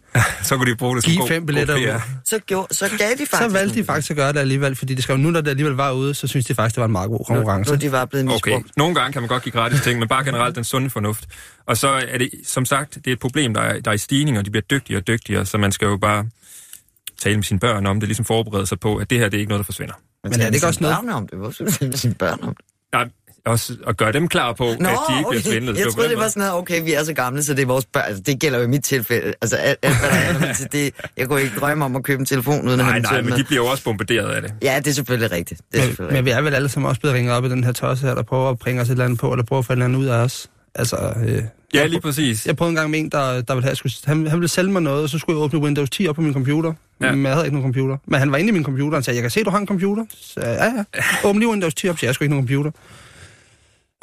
så kunne de bruge det som Give fem billetter ud. Så, gjorde, så gav de faktisk... Så valgte de faktisk at gøre det alligevel, fordi de skrev, nu når det alligevel var ude, så synes de faktisk, det var en meget god konkurrence. Nu, nu de var blevet misbrugt. Okay, nogle gange kan man godt give gratis ting, men bare generelt den sunde fornuft. Og så er det, som sagt, det er et problem, der er, der er i stigning, og de bliver dygtigere og dygtigere, så man skal jo bare tale med sine børn om det, ligesom forberede sig på, at det her det er ikke noget, der forsvinder. Men, men er det ikke også noget... om det? Hvorfor skal med sine børn om det? Nej, også at gøre dem klar på, Nå, at de ikke okay. bliver svindlet. Jeg troede, det var sådan noget, okay, vi er så gamle, så det er vores børn. Altså, det gælder jo i mit tilfælde. Altså, alt, alt hvad der er, det, jeg kunne ikke drømme om at købe en telefon uden at Nej, nej, men de bliver jo også bombarderet af det. Ja, det er selvfølgelig rigtigt. Det er men, selvfølgelig men vi er vel alle sammen også blevet ringet op i den her tosse her, der prøver at bringe os et eller andet på, eller prøver at få et eller andet ud af os. Altså, øh, ja, lige præcis. Jeg prøvede en gang med en, der, der ville have, skulle, han, han ville sælge mig noget, og så skulle jeg åbne Windows 10 op på min computer. Ja. Men jeg havde ikke nogen computer. Men han var inde i min computer, og han sagde, jeg kan se, du har en computer. Så, ja, ja. Åbne lige Windows 10 op, så jeg skulle ikke nogen computer.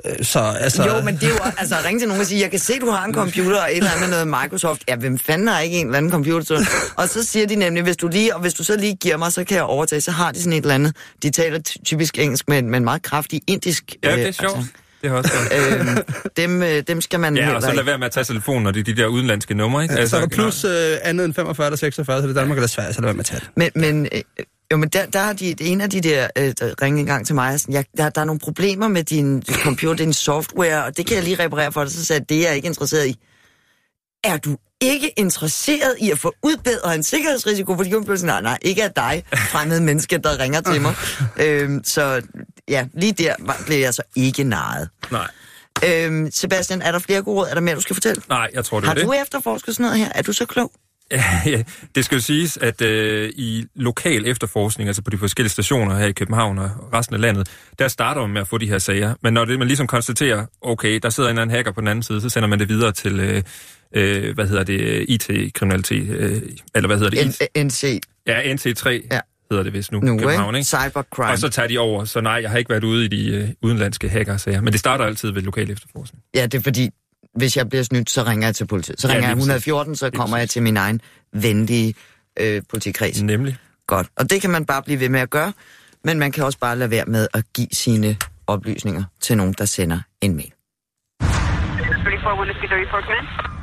Øh, så, altså... Jo, men det er jo altså ringe til nogen og sige, jeg kan se, du har en computer og et eller andet noget Microsoft. Ja, hvem fanden har ikke en eller anden computer til? Og så siger de nemlig, hvis du lige, og hvis du så lige giver mig, så kan jeg overtage. Så har de sådan et eller andet. De taler typisk engelsk med, med en meget kraftig indisk... Ja, det er øh, sjovt. Altså, det har også øhm, dem, øh, dem skal man Ja, og så lad være med at tage telefonen, når det er de der udenlandske numre, ikke? Altså, så er der plus øh, andet end 45 eller 46, så det er Danmark eller Sverige, så lad være med at tage det. Men, men, øh, jo, men der, der har de, en af de der, øh, der ringede engang til mig, sådan, jeg, der, der er nogle problemer med din computer, din software, og det kan jeg lige reparere for dig. Så sagde jeg, det er jeg ikke interesseret i. Er du ikke interesseret i at få udbedret en sikkerhedsrisiko? Fordi hun blev sådan, nej, nej, ikke af dig, fremmede menneske, der ringer til mig. øhm, så ja, lige der blev jeg så ikke narret. Nej, Øhm, Sebastian, er der flere gode råd? Er der mere, du skal fortælle? nej, jeg tror, det Har er det. du efterforsket sådan noget her? Er du så klog? Ja, det skal jo siges, at øh, i lokal efterforskning, altså på de forskellige stationer her i København og resten af landet, der starter man med at få de her sager. Men når det, man ligesom konstaterer, okay, der sidder en eller anden hacker på den anden side, så sender man det videre til, øh, øh, hvad hedder det, IT-kriminalitet, øh, eller hvad hedder det? N- NC ja, NC3 Ja. ja. hedder det vist nu, nu, København, ikke? Cybercrime. Og så tager de over, så nej, jeg har ikke været ude i de øh, udenlandske hackersager, men det starter altid ved lokal efterforskning. Ja, det er fordi, hvis jeg bliver snydt, så ringer jeg til politiet. Så Ja, ringer jeg lige præcis. 114, så kommer jeg til min egen venlige øh, politikreds. Nemlig. Godt. Og det kan man bare blive ved med at gøre, men man kan også bare lade være med at give sine oplysninger til nogen, der sender en mail.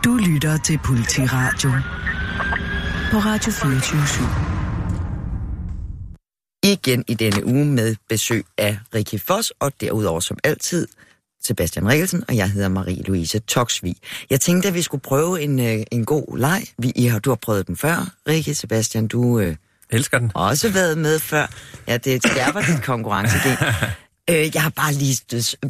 Du lytter til Politiradio på Radio 24 Igen i denne uge med besøg af Rikke Foss, og derudover som altid Sebastian Rikkelsen, og jeg hedder Marie-Louise Toksvig. Jeg tænkte, at vi skulle prøve en, øh, en god leg. Vi, I har, du har prøvet den før, Rikke. Sebastian, du øh, Elsker den. har også været med før. Ja, det skærper dit konkurrencegen. Øh, jeg har bare lige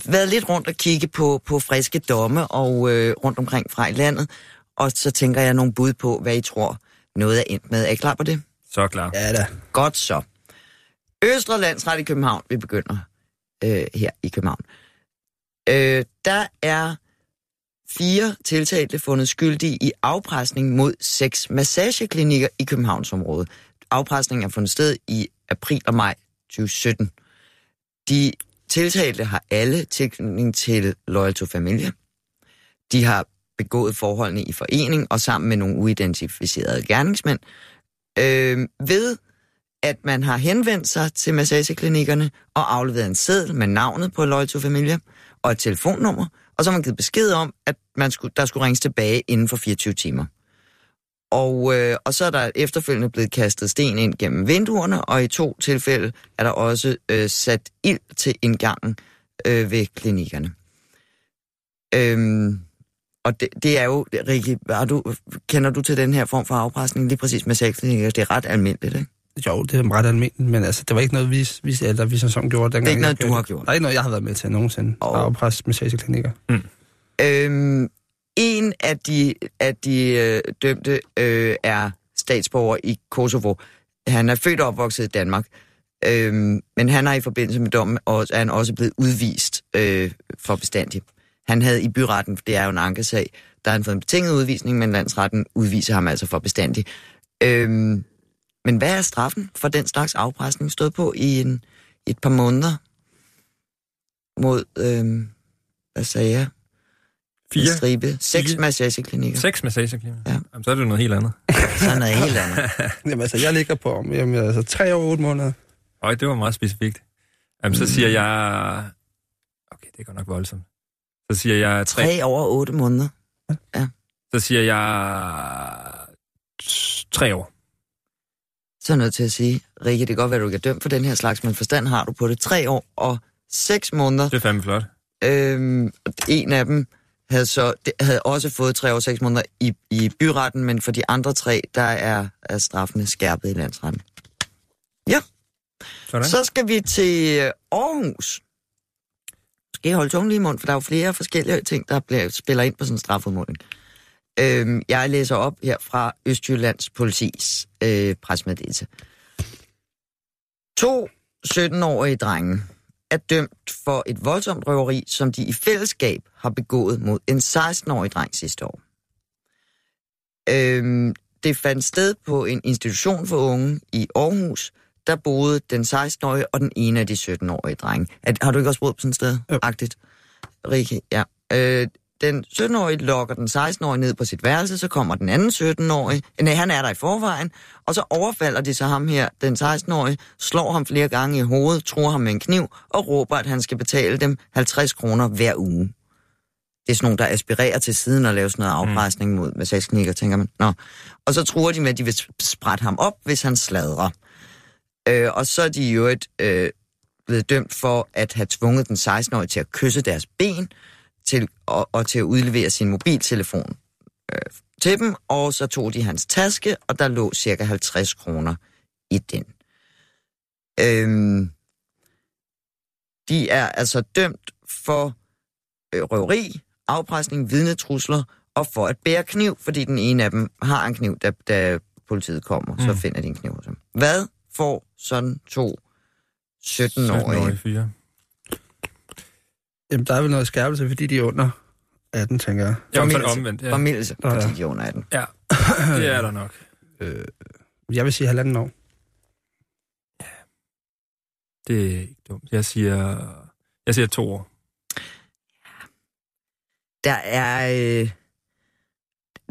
været lidt rundt og kigge på, på friske domme og øh, rundt omkring fra i landet, og så tænker jeg nogle bud på, hvad I tror noget er endt med. Er I klar på det? Så klar. Ja da. Godt så. Østre Landsret i København, vi begynder øh, her i København. Øh, der er fire tiltalte fundet skyldige i afpresning mod seks massageklinikker i Københavnsområdet. Afpresningen er fundet sted i april og maj 2017. De tiltalte har alle tilknytning til Loyal to Familia. De har begået forholdene i forening og sammen med nogle uidentificerede gerningsmænd. Øh, ved at man har henvendt sig til massageklinikkerne og afleveret en seddel med navnet på Loyal to Familia og et telefonnummer, og så har man givet besked om, at man skulle, der skulle ringes tilbage inden for 24 timer. Og, øh, og så er der efterfølgende blevet kastet sten ind gennem vinduerne, og i to tilfælde er der også øh, sat ild til indgangen øh, ved klinikkerne. Øhm, og det, det er jo, Rikke, har du, kender du til den her form for afpresning? Lige præcis med sexklinikker, det er ret almindeligt, ikke? Jo, det er ret almindeligt, men altså, det var ikke noget, vi, vi, eller vi som sådan gjorde dengang. Det er ikke noget, du har gjort. Der er ikke noget, jeg har været med til nogensinde. Og-. At afpresse massageklinikker. Øhm, en af de, af de øh, dømte øh, er statsborger i Kosovo. Han er født og opvokset i Danmark. øh, men han er i forbindelse med dommen også, er han også blevet udvist øh, for bestandigt. Han havde i byretten, for det er jo en ankesag, der har han fået en betinget udvisning, men landsretten udviser ham altså for bestandigt. Øhm, men hvad er straffen for den slags afpresning stået på i en, et par måneder mod, øhm, hvad sagde jeg? Fire. En stribe. Seks Fire. massageklinikker. Seks massageklinikker. Ja. Jamen, så er det jo noget helt andet. Sådan noget helt andet. Jamen altså, jeg ligger på om, jamen, altså, tre år og otte måneder. Øj, det var meget specifikt. Jamen, så siger jeg... Okay, det er godt nok voldsomt. Så siger jeg tre. Tre over otte måneder. Så siger jeg... Tre år. Så er jeg nødt til at sige, Rikke, det kan godt være, du kan dømt for den her slags, men forstand har du på det. Tre år og seks måneder. Det er fandme flot. Øhm, en af dem havde, så, havde også fået tre år og seks måneder i, i byretten, men for de andre tre, der er, er straffene skærpet i landsretten. Ja, Sådan. så skal vi til Aarhus. Skal I holde tungen lige i mund, for der er jo flere forskellige ting, der bliver, spiller ind på sådan en strafudmåling. Øhm, jeg læser op her fra Østjyllands politis øh, presmeddelelse. To 17-årige drenge er dømt for et voldsomt røveri, som de i fællesskab har begået mod en 16-årig dreng sidste år. Øhm, det fandt sted på en institution for unge i Aarhus. Der boede den 16-årige og den ene af de 17-årige drenge. Er, har du ikke også boet på sådan et sted? Jo. Agtigt. Rikke, ja. Øh, den 17-årige lokker den 16-årige ned på sit værelse, så kommer den anden 17-årige, nej, han er der i forvejen, og så overfalder de så ham her, den 16-årige, slår ham flere gange i hovedet, tror ham med en kniv, og råber, at han skal betale dem 50 kroner hver uge. Det er sådan nogle, der aspirerer til siden og laver sådan noget afpresning mod med sexknikker, tænker man. Nå. Og så tror de med, at de vil sprætte ham op, hvis han sladrer. Øh, og så er de jo et øh, blevet dømt for at have tvunget den 16-årige til at kysse deres ben til, og, og til at udlevere sin mobiltelefon øh, til dem, og så tog de hans taske, og der lå cirka 50 kroner i den. Øhm, de er altså dømt for øh, røveri, afpresning, vidnetrusler og for at bære kniv, fordi den ene af dem har en kniv, da, da politiet kommer, mm. så finder de en kniv hos ham. Hvad får sådan to 17-årige? 17-årige fyre. Jamen, der er vel noget skærpelse, fordi de er under 18, tænker jeg. Ja, men Formildelse. omvendt, ja. Formildelse, Nå, ja. fordi de er under 18. ja. Det er der nok. Øh, jeg vil sige halvanden år. Det er ikke dumt. Jeg siger, jeg siger to år. Der er, øh,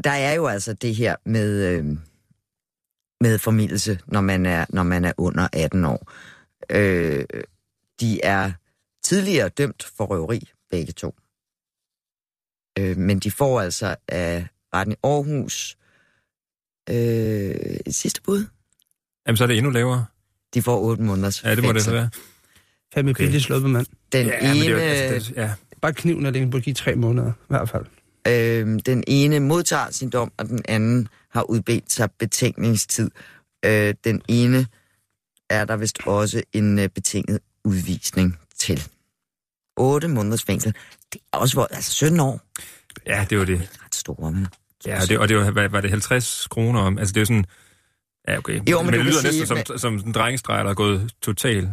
der er jo altså det her med, øh, med formidelse, når man er, når man er under 18 år. Øh, de er tidligere dømt for røveri, begge to. Øh, men de får altså af retten i Aarhus øh, et sidste bud. Jamen, så er det endnu lavere. De får 8 måneders Ja, det må det så fængsel. være. Fem Okay. billigt sluppet mand. Den ja, men det er jo, ene... altså, det, ja. Bare kniven alene burde give tre måneder, i hvert fald. Øh, den ene modtager sin dom, og den anden har udbedt sig betænkningstid. Øh, den ene er der vist også en øh, betinget udvisning til. 8 måneders fængsel. Det er også, hvor, altså 17 år. ja, det var det. Ret store, men... Ja, og det, og det var, hvad, var det 50 kroner om? Altså, det er jo sådan... Ja, okay. Jo, men men det lyder sige, næsten som, men- som en drengestreg, der er gået totalt?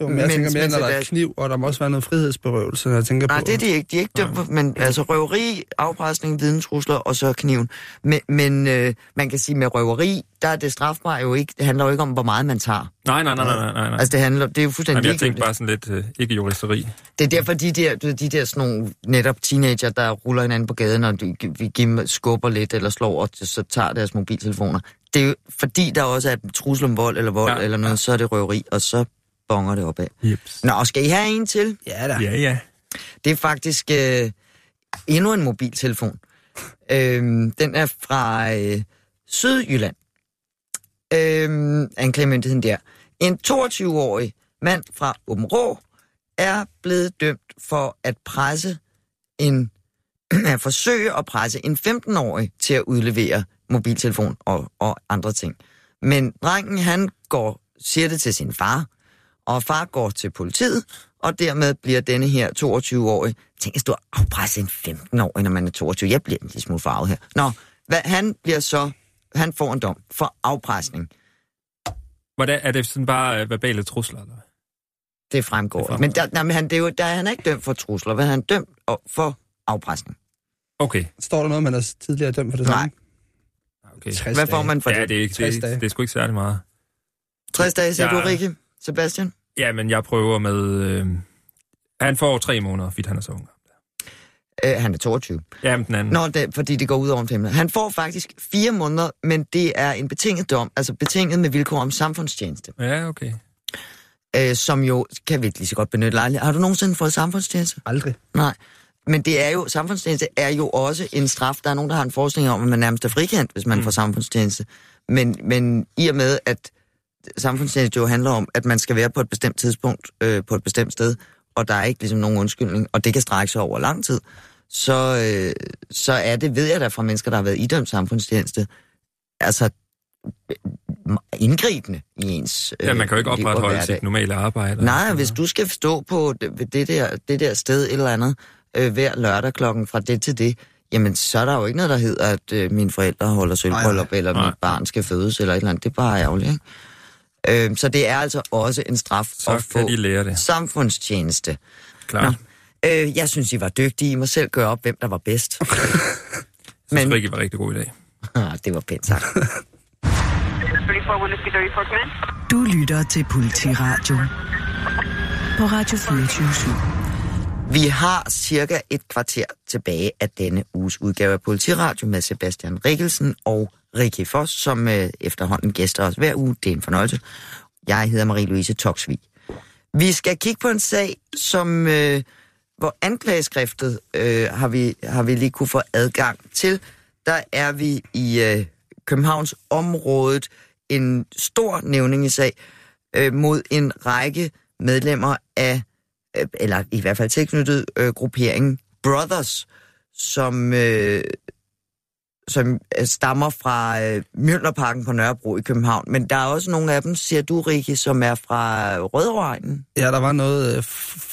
Jo, men jeg tænker mere, når der er kniv, og der må også være noget frihedsberøvelse, når jeg tænker Nej, på... det er de ikke. De er ikke dømt men altså røveri, afpresning, videntrusler og så kniven. Men, men øh, man kan sige, med røveri, der er det strafbare jo ikke, det handler jo ikke om, hvor meget man tager. Nej, nej, nej, nej, nej. nej. Altså det handler, det er jo fuldstændig Jamen, jeg tænkte bare sådan lidt øh, ikke juristeri. Det er derfor, de der, de der sådan nogle netop teenager, der ruller hinanden på gaden, og de, vi giver dem skubber lidt eller slår, og så tager deres mobiltelefoner. Det er jo, fordi der også er et trussel om vold eller vold Ja, eller noget, ja. så er det røveri, og så bonger det opad. Jeps. Nå, skal I have en til? Ja da. Ja, ja. Det er faktisk øh, endnu en mobiltelefon. øhm, den er fra øh, Sydjylland. Øhm, anklagemyndigheden der. En 22-årig mand fra Åben Rå er blevet dømt for at presse en at forsøge at presse en 15-årig til at udlevere mobiltelefon og, og andre ting. Men drengen, han går, siger det til sin far, og far går til politiet, og dermed bliver denne her 22-årig, tænk at og afpresse en 15-årig, når man er 22. Jeg bliver en lille smule farvet her. Nå, hvad, han bliver så, han får en dom for afpresning. Hvordan, er det sådan bare øh, verbale trusler? Eller? hvad? Det fremgår. Det fremgår. Men, der, nej, men han, det er jo, der, han er ikke dømt for trusler, han er dømt og- for afpresning. Okay. Står der noget, man er tidligere dømt for det Nej. samme? okay. 60 Hvad får man for Ja, det? det er, ikke, 60 det, dage. det er sgu ikke særlig meget. 60 dage, siger Ja. du, Rikke? Sebastian? Ja, men jeg prøver med... Øh, han får tre måneder, fordi han er så ung. Øh, han er 22. Ja, men den anden. Nå, det, fordi det går ud over en femte. Han får faktisk fire måneder, men det er en betinget dom, altså betinget med vilkår om samfundstjeneste, Ja, okay. øh, som jo kan vi ikke lige så godt benytte lejlighed. Har du nogensinde fået samfundstjeneste? Aldrig. Nej. Men det er jo, samfundstjeneste er jo også en straf. Der er nogen, der har en forskning om, at man nærmest er frikendt, hvis man mm. får samfundstjeneste. Men, men i og med, at samfundstjeneste jo handler om, at man skal være på et bestemt tidspunkt, øh, på et bestemt sted, og der er ikke ligesom nogen undskyldning, og det kan strække sig over lang tid, så, øh, så er det, ved jeg da fra mennesker, der har været idømt samfundstjeneste, altså indgribende i ens øh, Ja, man kan jo ikke opretholde sit normale arbejde. Nej, hvis du skal stå på det, det, der, det der sted et eller andet øh, hver lørdag klokken fra det til det, jamen så er der jo ikke noget, der hedder, at øh, mine forældre holder sølvbryllup, eller Nej. mit barn skal fødes, eller et eller andet. Det er bare ærgerligt, ikke? Øh, så det er altså også en straf Så at få de lære det. samfundstjeneste. Klart. Øh, jeg synes, I var dygtige. I må selv gøre op, hvem der var bedst. Jeg synes Men- ikke, I var rigtig god i dag. Ah, det var pænt sagt. 34 Whiskey 34 command. Du lytter til Politiradio på Radio 24 Vi har cirka et kvarter tilbage af denne uges udgave af Politiradio med Sebastian Rikkelsen og Rikke Foss, som øh, efterhånden gæster os hver uge. Det er en fornøjelse. Jeg hedder Marie-Louise Toksvig. Vi skal kigge på en sag, som øh, hvor anklageskriftet øh, har, vi, har vi lige kunne få adgang til. Der er vi i øh, Københavns området en stor nævningesag øh, mod en række medlemmer af, øh, eller i hvert fald tilknyttet øh, grupperingen Brothers, som, øh, som øh, stammer fra øh, Mjølnerparken på Nørrebro i København. Men der er også nogle af dem, siger du, Rikke, som er fra Rødovregnen. Ja, der var noget øh,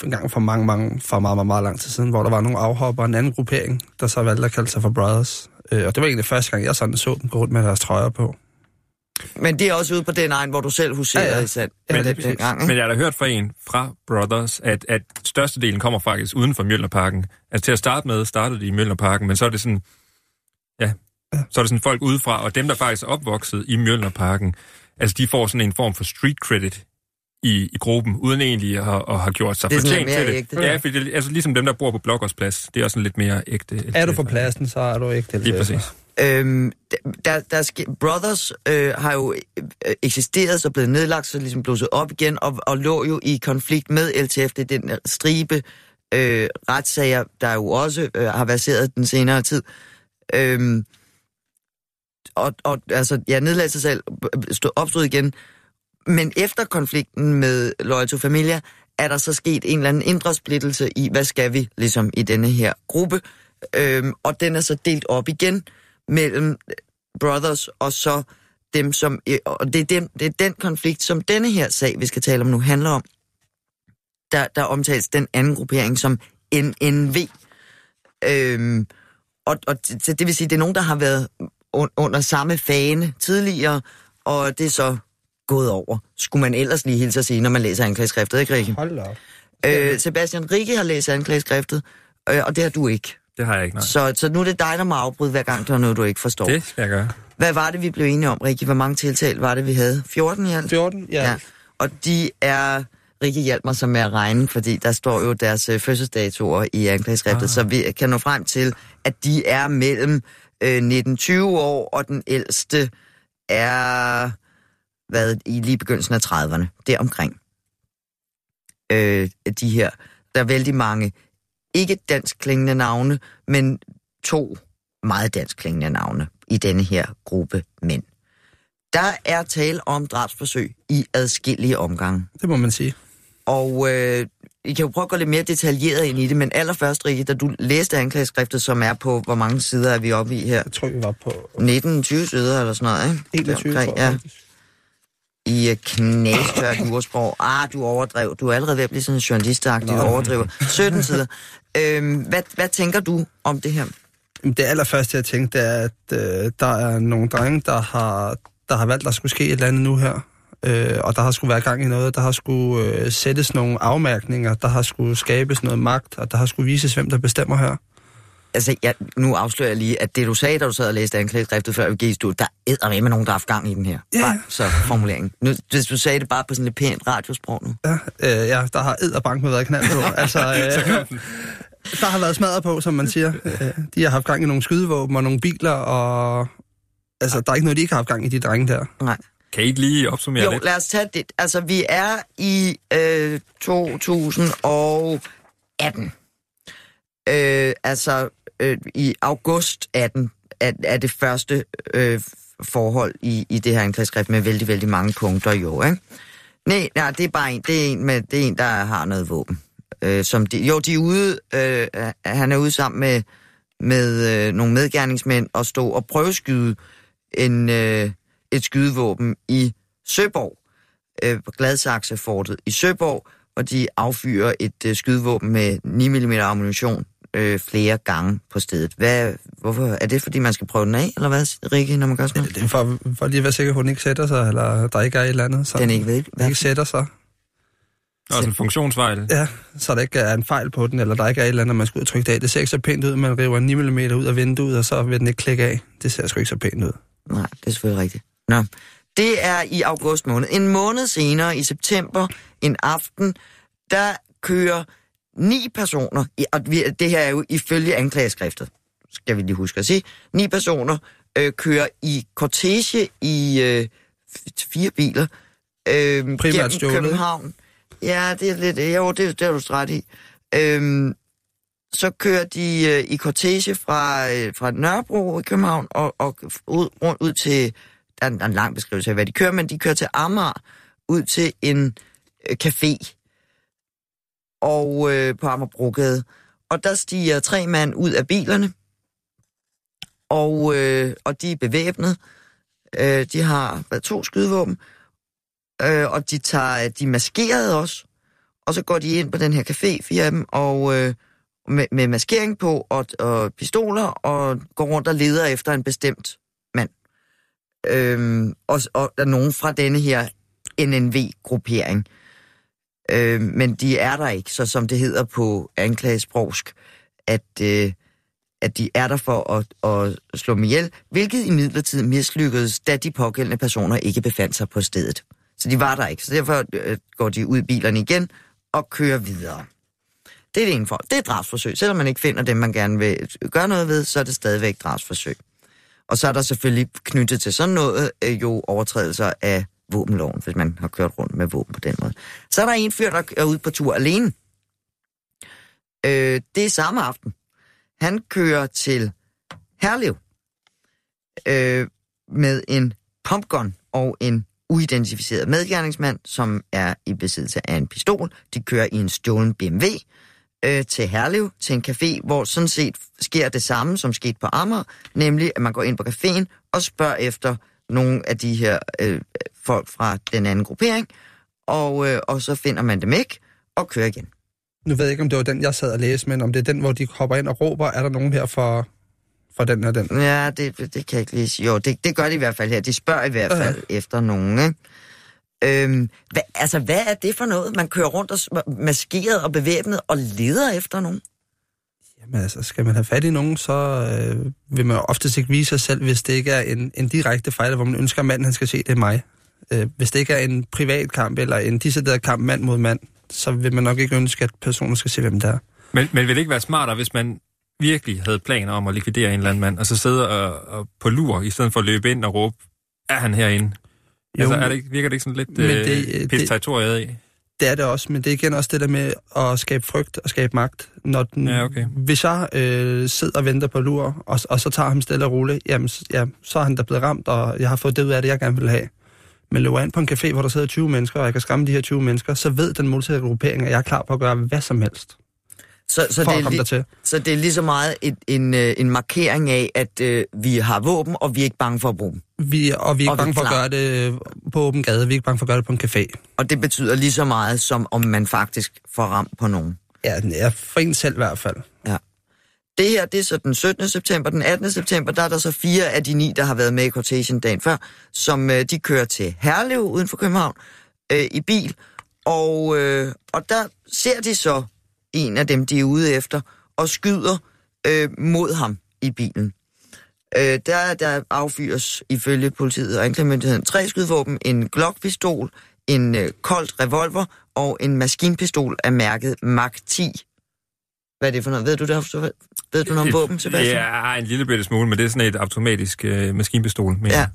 en gang for mange, mange, for meget, meget, meget lang tid siden, hvor der var nogle afhopper en anden gruppering, der så valgte at kalde sig for Brothers. Øh, og det var egentlig første gang, jeg sådan så dem gå rundt med deres trøjer på. Men det er også ude på den egen, hvor du selv huserede Ja, ja. i sand. Ja, Ja, den gang, Men jeg har da hørt fra en fra Brothers, at, at størstedelen kommer faktisk uden for Mjølnerparken. Altså til at starte med startede de i Mjølnerparken, men så er det sådan, ja, så er det sådan folk udefra, og dem, der faktisk er opvokset i Mjølnerparken, altså de får sådan en form for street credit i, i gruppen, uden egentlig at, at have gjort sig Det er sådan fortjent lidt til mere det. ægte. Ja, for det, altså ligesom dem, der bor på Blågårdsplads, det er også sådan lidt mere ægte. Er du på pladsen, så er du ikke det. Lige præcis. Øhm, der, der ske, Brothers øh, har jo øh, eksisteret, så blevet nedlagt, så ligesom blusset op igen, og, og lå jo i konflikt med LTF. Det er den stribe øh, retssager, der jo også øh, har verseret den senere tid. Øhm, og, og altså, ja, nedlagde selv, stod, opstod igen. Men efter konflikten med Loyal to Familia, er der så sket en eller anden indre splittelse i, hvad skal vi ligesom i denne her gruppe. Øhm, og den er så delt op igen mellem øh, Brothers og så dem, som... Øh, og det er, dem, det er den konflikt, som denne her sag, vi skal tale om nu, handler om. Der, der omtales den anden gruppering som NNV. Øhm, og, og det, det vil sige, det er nogen, der har været un, under samme fane tidligere, og det er så gået over. Skulle man ellers lige hilse at sige, når man læser anklageskriftet, ikke Rikke? Hold op. Øh, Sebastian Rikke har læst anklageskriftet, øh, og det har du ikke. Det har jeg ikke, nej. Så, så nu er det dig, der må afbryde, hver gang der er noget, du ikke forstår. Det skal jeg gøre. Hvad var det, vi blev enige om, Rikke? Hvor mange tiltal var det, vi havde? 14 i alt? 14? Ja. Ja. Og de er... Rikke hjælp mig så med at regne, fordi der står jo deres øh, fødselsdatoer i anklageskriftet, ah. så vi kan nå frem til, at de er mellem øh, 19-20 år, og den ældste er hvad, i lige begyndelsen af 30'erne, deromkring. Øh, de her. Der er vældig mange ikke dansk klingende navne, men to meget dansk klingende navne i denne her gruppe mænd. Der er tale om drabsforsøg i adskillige omgange. Det må man sige. Og øh, I kan jo prøve at gå lidt mere detaljeret ind i det, men allerførst, Rikke, da du læste anklageskriftet, som er på, hvor mange sider er vi oppe i her? Jeg tror, vi var på 19-20 sider eller sådan noget, ikke? 21, Deromkring, ja. I uh, knæstørt ursprog. Ah, du overdrev. Du er allerede ved at blive sådan en journalistagtig overdriver. 17 sider. Øhm, hvad, hvad tænker du om det her? Det allerførste, jeg tænkte, er, at øh, der er nogle drenge, der har, der har valgt, at der skulle ske et eller andet nu her. Øh, og der har skulle være gang i noget. Der har skulle øh, sættes nogle afmærkninger. Der har skulle skabes noget magt. Og der har skulle vises, hvem der bestemmer her. Altså, jeg, nu afslører jeg lige, at det du sagde, da du sad og læste anklageskriftet før vi gik i studiet, der er med med nogen, der har haft gang i den her. Ja. Bare, så formuleringen. Nu, hvis du sagde det bare på sådan lidt pænt radiosprog nu. Ja, øh, ja der har edderbank med været knald på. altså, øh, der har været smadret på, som man siger. Øh, de har haft gang i nogle skydevåben og nogle biler, og altså, der er ikke noget, de ikke har haft gang i, de drenge der. Nej. Kan I ikke lige opsummere Jo, lidt? lad os tage det. Altså, vi er i øh, 2018. Øh, altså, øh, i august 18 er, er det første øh, forhold i, i det her anklageskrift med vældig, vældig mange punkter jo, ikke? Nej, nej, det er bare en, det er en, med, det er en der har noget våben. Øh, som de, jo, de er ude, øh, han er ude sammen med, med øh, nogle medgerningsmænd og stå og prøveskyde en, øh, et skydevåben i Søborg, øh, på Gladsaxe-fortet i Søborg, hvor de affyrer et øh, skydevåben med 9 mm ammunition øh, flere gange på stedet. Hvad, hvorfor? Er det, fordi man skal prøve den af, eller hvad, Rikke, når man gør sådan noget? Det er for, for lige at være sikker på, at den ikke sætter sig, eller der ikke er et eller andet. Så Den ikke ved, hvad? ikke sætter sig. Også en funktionsfejl. Ja, så der ikke er en fejl på den, eller der ikke er et eller andet, man skal ud og trykke det af. Det ser ikke så pænt ud, man river 9 mm ud af vinduet, og så vil den ikke klikke af. Det ser sgu ikke så pænt ud. Nej, det er selvfølgelig rigtigt. Nå. Det er i august måned. En måned senere, i september, en aften, der kører ni personer, og det her er jo ifølge anklageskriftet, skal vi lige huske at sige, ni personer øh, kører i kortege i øh, fire biler øh, gennem stjålet. København. Ja, det er lidt, jo, det, det er du ret i. Øhm, så kører de øh, i kortege fra, øh, fra Nørrebro i København og, og ud, rundt ud til, der er, en, der er en lang beskrivelse af, hvad de kører, men de kører til Amager ud til en øh, café og øh, på Amagerbrogade. Og der stiger tre mand ud af bilerne, og, øh, og de er bevæbnet. Øh, de har hvad, to skydevåben, øh, og de tager de er maskeret også. Og så går de ind på den her café, fire af dem, og øh, med, med maskering på og, og pistoler, og går rundt og leder efter en bestemt. Øhm, og, og der er nogen fra denne her NNV-gruppering. Øh, men de er der ikke, så som det hedder på anklagesprogsk, at, øh, at de er der for at, at slå dem ihjel, hvilket i midlertid mislykkedes, da de pågældende personer ikke befandt sig på stedet. Så de var der ikke, så derfor øh, går de ud i bilerne igen og kører videre. Det er det ene for. Det er drabsforsøg. Selvom man ikke finder dem, man gerne vil gøre noget ved, så er det stadigvæk drabsforsøg. Og så er der selvfølgelig knyttet til sådan noget øh, jo overtrædelser af våbenloven, hvis man har kørt rundt med våben på den måde. Så er der en fyr, der er ude på tur alene. Øh, det er samme aften. Han kører til Herlev øh, med en pumpgun og en uidentificeret medgerningsmand, som er i besiddelse af en pistol. De kører i en stjålen BMW øh, til Herlev, til en café, hvor sådan set sker det samme, som skete på Amager, nemlig at man går ind på caféen og spørger efter nogle af de her øh, folk fra den anden gruppering, og, øh, og så finder man dem ikke og kører igen. Nu ved jeg ikke, om det var den, jeg sad og læste, men om det er den, hvor de hopper ind og råber, er der nogen her for, for den og den? Ja, det, det kan jeg ikke lige sige. Jo, det, det gør de i hvert fald her. De spørger i hvert fald ja. efter nogen, ikke? Øhm, hvad, altså, hvad er det for noget? Man kører rundt og maskeret og bevæbnet og leder efter nogen? Jamen altså, skal man have fat i nogen, så øh, vil man oftest ikke vise sig selv, hvis det ikke er en, en direkte fejl, hvor man ønsker, at manden han skal se, det er mig. Øh, hvis det ikke er en privat kamp, eller en decideret kamp mand mod mand, så vil man nok ikke ønske, at personen skal se, hvem det er. Men, men vil det ikke være smartere, hvis man virkelig havde planer om at likvidere en eller anden mand, og så sidde og, og på lur, i stedet for at løbe ind og råbe, er han herinde? Jo, altså, er det ikke, virker det ikke sådan lidt øh, det- det- territoriet af? Det er det også, men det er igen også det der med at skabe frygt og skabe magt. Når den, Ja, okay. Hvis jeg øh, sidder og venter på lur, og, og så tager ham stille og roligt, jamen, ja, så er han da blevet ramt, og jeg har fået det ud af det, jeg gerne vil have. Men løber ind på en café, hvor der sidder 20 mennesker, og jeg kan skræmme de her 20 mennesker, så ved den modsatte gruppering, at jeg er klar på at gøre hvad som helst Så, så, for det at er komme li- dertil. så det er lige så meget et, en, øh, en markering af, at øh, vi har våben, og vi er ikke bange for at bruge dem. Vi, og vi er ikke Og er bange for at gøre det øh, på åben gade, vi er ikke bange for at gøre det på en café. Og det betyder lige så meget, som om man faktisk får ramt på nogen. Ja, er for en selv i hvert fald. Det her, det er så den 17. september. Den 18. september, der er der så fire af de ni, der har været med i Cortation dagen før, som øh, de kører til Herlev uden for København øh, i bil. Og, øh, og der ser de så en af dem, de er ude efter, og skyder øh, mod ham i bilen. Øh, der, der affyres ifølge politiet og anklagemyndigheden tre skydvåben, en Glock-pistol, en øh, Colt revolver og en maskinpistol af mærket Mark 10. Hvad er det for noget? Ved du det? Ved du noget om våben, Sebastian? Ja, en lille bitte smule, men det er sådan et automatisk øh, maskinpistol. Men, Ja.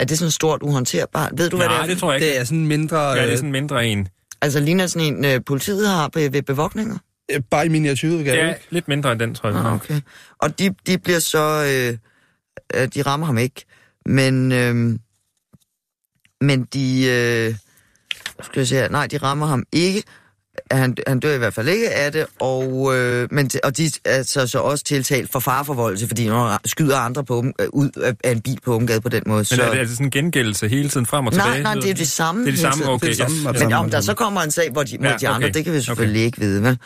Er det sådan stort uhåndterbart? Ved du, hvad Nej, det er? det tror jeg ikke. Det er sådan mindre... Ja, det er øh, sådan en mindre en. Altså ligner sådan en, øh, politiet har ved, ved bevogtninger? øh, bare i miniatyrudgave. Ja, ikke? lidt mindre end den, tror jeg. Ah, okay. Og de, de bliver så... Øh, øh, de rammer ham ikke, men... Øh, men de... Øh, skal jeg se her, nej, de rammer ham ikke. Han, han dør i hvert fald ikke af det, og, øh, men, og de er så, så også tiltalt for fareforvoldelse, fordi når skyder andre på, øh, ud af- en bil på åben gade på den måde. Men så... er det altså sådan en gengældelse hele tiden frem og tilbage? Nej, nej, det er det samme. Det er det samme, okay. Det er det samme, ja. altså. Men om der så kommer en sag hvor de, mod Ja, de andre, okay. det kan vi selvfølgelig ikke vide, vel?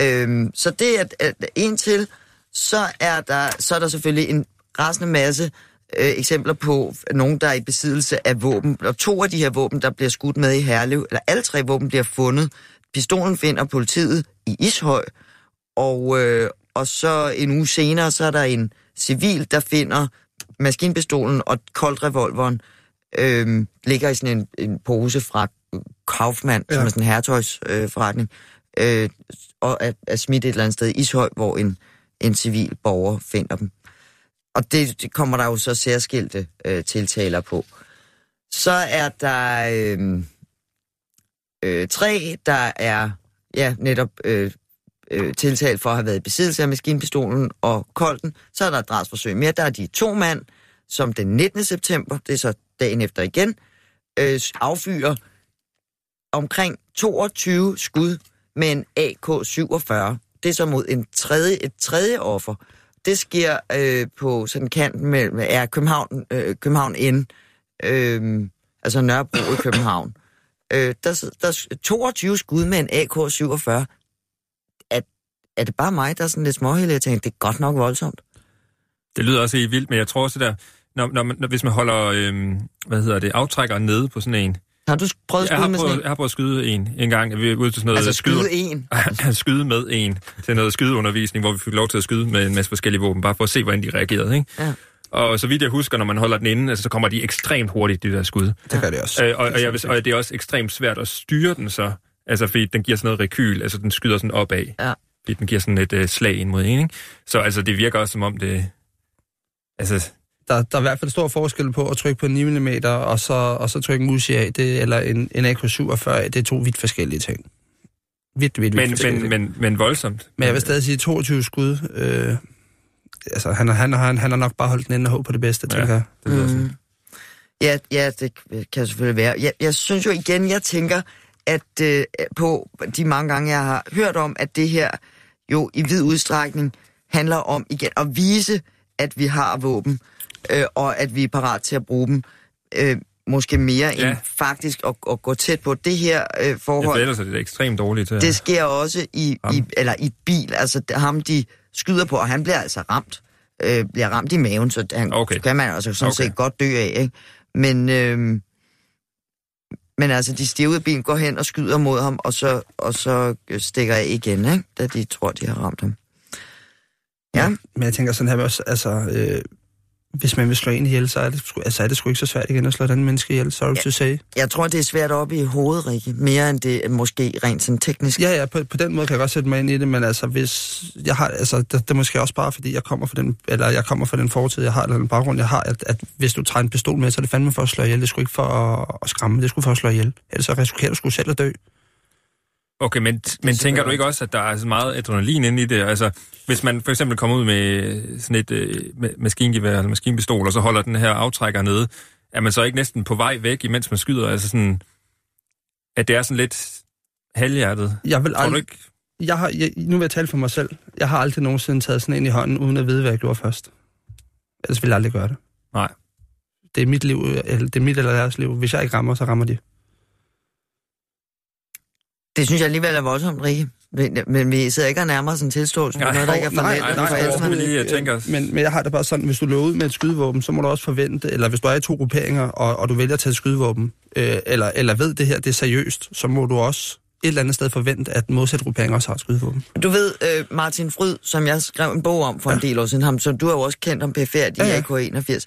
Øhm, så det er at en til. Så er der, så er der selvfølgelig en rasende masse øh, eksempler på nogen, der er i besiddelse af våben. Og to af de her våben, der bliver skudt med i Herlev, eller alle tre våben bliver fundet. Pistolen finder politiet i Ishøj, og, øh, og så en uge senere, så er der en civil, der finder maskinpistolen og koldrevolveren øh, ligger i sådan en, en pose fra Kaufmann, ja. som er sådan en hertøjsforretning, øh, forretning, øh, og er, er smidt et eller andet sted i Ishøj, hvor en, en civil borger finder dem. Og det, det kommer der jo så særskilte øh, tiltaler på. Så er der øh, øh, tre, der er ja, netop øh, øh, tiltalt for at have været i besiddelse af maskinpistolen og kolden. Så er der et drabsforsøg mere. Der er de to mand, som den 19. september, det er så dagen efter igen, øh, affyrer omkring 22 skud med en AK-47. Det er så mod en tredje, et tredje offer. Det sker øh, på sådan kanten mellem er København, øh, København N, øh, altså Nørrebro i København. Øh, der, der er 22 skud med en AK-47. Er, er det bare mig, der er sådan lidt småhældig og tænker, det er godt nok voldsomt? Det lyder også helt vildt, men jeg tror også, der, når, når, når, hvis man holder, øhm, hvad hedder det, aftrækker nede på sådan en, Har du prøvet at jeg skyde har, med sådan en? jeg har prøvet at skyde en en gang. Vi er ude til sådan noget Altså skyde skyde, en? skyde med en til noget skydeundervisning, hvor vi fik lov til at skyde med en masse forskellige våben, bare for at se, hvordan de reagerede. Ikke? Ja. Og så vidt jeg husker, når man holder den inde, altså, så kommer de ekstremt hurtigt, de der skud. Det gør det også. Øh, og, og, jeg, og det er også ekstremt svært at styre den så, altså fordi den giver sådan noget rekyl, altså den skyder sådan opad. Ja. Fordi den giver sådan et øh, slag ind mod en, ikke? Så altså, det virker også som om det... Altså, Der, der er i hvert fald stor forskel på at trykke på en 9 mm, og så, og så trykke en af, det, eller en, en AK-47 af. Det er to vidt forskellige ting. Vidt, vidt, vidt men, forskellige men, ting. men, men voldsomt. Men jeg vil stadig sige 22 skud. Øh, altså, han, har- han, han, han har nok bare holdt den inde og håb på det bedste, Ja. tænker jeg. Det lyder sådan. Mm. Ja, ja, det kan selvfølgelig være. Jeg, jeg synes jo igen, jeg tænker, at øh, på de mange gange, jeg har hørt om, at det her jo i vid udstrækning handler om igen at vise, at vi har våben, øh, og at vi er parat til at bruge dem. Øh, måske mere Ja. end faktisk at, at gå tæt på det her øh, Ja, for forhold. ellers er det ekstremt dårligt til Det sker også i, i, eller i bil, altså ham de skyder på, og han bliver altså ramt. Øh, bliver ramt i maven, så han, Okay. så kan man altså sådan Okay. set godt dø af, ikke? Men, øh, men altså, de stiger ud af bilen, går hen og skyder mod ham, og så, og så stikker af igen, ikke? Da de tror, de har ramt ham. Ja, Men jeg tænker sådan her også, altså, øh, hvis man vil slå en ihjel, så er det, sgu- altså, er det sgu ikke så svært igen at slå et andet menneske ihjel, sorry Ja. to say. jeg tror, det er svært op i hovedet, Rikke. Mere end det er måske rent sådan teknisk. Ja, ja, på, på den måde kan jeg godt sætte mig ind i det, men altså, hvis jeg har, altså, det, det er måske også bare, fordi jeg kommer fra den, eller jeg kommer fra den fortid, jeg har, eller den baggrund, jeg har, at, at hvis du tager en pistol med, så er det fandme for at slå ihjel. Det er sgu ikke for at, at skræmme, det er sgu for at slå ihjel. Ellers så risikerer du sgu selv at dø. Okay, men, men tænker du ikke også, at der er så meget adrenalin inde i det? Altså, hvis man for eksempel kommer ud med sådan et øh, ma- maskingevær eller maskinpistol, og så holder den her aftrækker nede, er man så ikke næsten på vej væk, imens man skyder? Altså sådan, at det er sådan lidt halvhjertet. Jeg vil aldrig, ikke? jeg har, jeg, nu vil jeg tale for mig selv. Jeg har aldrig nogensinde taget sådan en i hånden, uden at vide, hvad jeg gjorde først. Ellers ville jeg aldrig gøre det. Nej. Det er mit liv, eller det er mit eller deres liv. Hvis jeg ikke rammer, så rammer de. Det synes jeg alligevel er voldsomt, Rikke. Men, men vi sidder ikke og nærmer os en tilståelse på Nej, noget, der ikke er nej, fornemt. nej, for nej, ellers- overhovedet ikke. Jeg tænker- Men, men jeg har det bare sådan, hvis du løber ud med et skydevåben, så må du også forvente, eller hvis du er i to grupperinger, og, og du vælger at tage et skydevåben, øh, eller, eller ved det her, det er seriøst, så må du også et eller andet sted forvente, at modsat gruppering også har et skydevåben. Du ved, øh, Martin Fryd, som jeg skrev en bog om for ja. en del år siden, ham, så du har jo også kendt ham pæfærdigt i Ja, ja. AK81.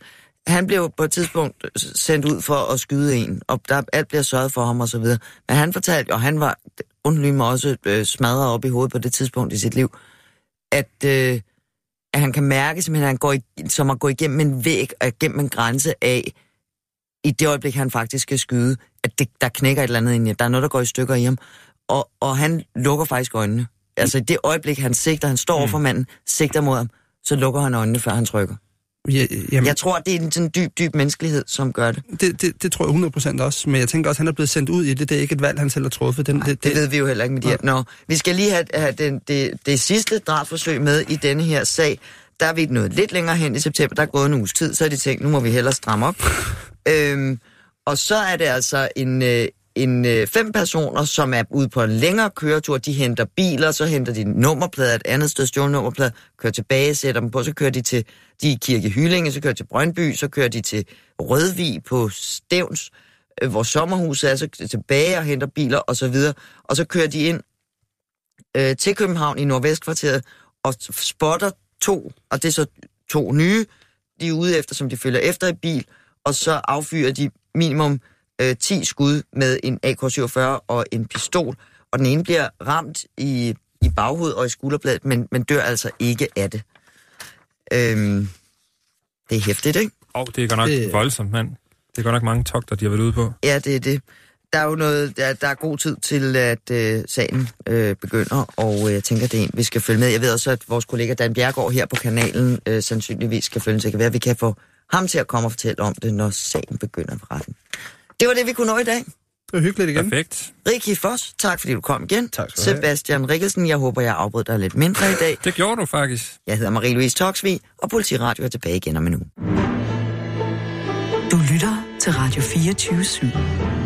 Han blev på et tidspunkt sendt ud for at skyde en, og der alt bliver sørget for ham og så videre. Men han fortalte, og han var undlyde mig også øh, smadret op i hovedet på det tidspunkt i sit liv, at, øh, at han kan mærke, simpelthen, at han går i, som at gå igennem en væg og igennem en grænse af, i det øjeblik, han faktisk skal skyde, at det, der knækker et eller andet ind i Der er noget, der går i stykker i ham. Og, og han lukker faktisk øjnene. Altså i det øjeblik, han sigter, han står over for manden, sigter mod ham, så lukker han øjnene, før han trykker. Ja, jamen, Jeg tror, det er en sådan dyb, dyb menneskelighed, som gør det. det, det, det tror jeg 100% også, men jeg tænker også, at han er blevet sendt ud i det. Det er ikke et valg, han selv har truffet. Den, det, Det ved vi jo heller ikke med de her. Nå, vi skal lige have, have den, det, det sidste drabsforsøg med i denne her sag. Der er vi nået lidt længere hen i september. Der er gået en uges tid, så er de tænkt, nu må vi hellere stramme op. øhm, og så er det altså en, øh, en øh, fem personer, som er ude på en længere køretur. De henter biler, så henter de nummerplader et andet sted, stjålet nummerplader, kører tilbage, sætter dem på, så kører de til de i Kirke Hyllinge, så kører de til Brøndby, så kører de til Rødvig på Stævns, øh, hvor sommerhuset er, så tilbage og henter biler og så videre. Og så kører de ind øh, til København i Nordvestkvarteret og spotter to, og det er så to nye, de er ude efter, som de følger efter i bil, og så affyrer de minimum øh, 10 skud med en AK-47 og en pistol, og den ene bliver ramt i, i baghovedet og i skulderbladet, men, men dør altså ikke af det. Øhm, det er hæftigt, ikke? Åh, oh, det er godt nok Det- det... voldsomt, mand. Det er godt nok mange togter, de har været ude på. Ja, det er det. Der er jo noget, der, der er god tid til, at øh, sagen øh, begynder, og øh, jeg tænker, det er en, vi skal følge med. Jeg ved også, at vores kollega Dan Bjergård her på kanalen øh, sandsynligvis skal følge. Så det kan være, at vi kan få ham til at komme og fortælle om det, når sagen begynder på retten. Det var det, vi kunne nå i dag. Det var hyggeligt igen. Perfekt. Rikki Foss, tak fordi du kom igen. Tak skal. Sebastian Rikkelsen, jeg håber, jeg afbrød dig lidt mindre i dag. Det gjorde du faktisk. Jeg hedder Marie-Louise Toksvig, og Politiradio er tilbage igen om en uge. Du lytter til Radio 24 /7.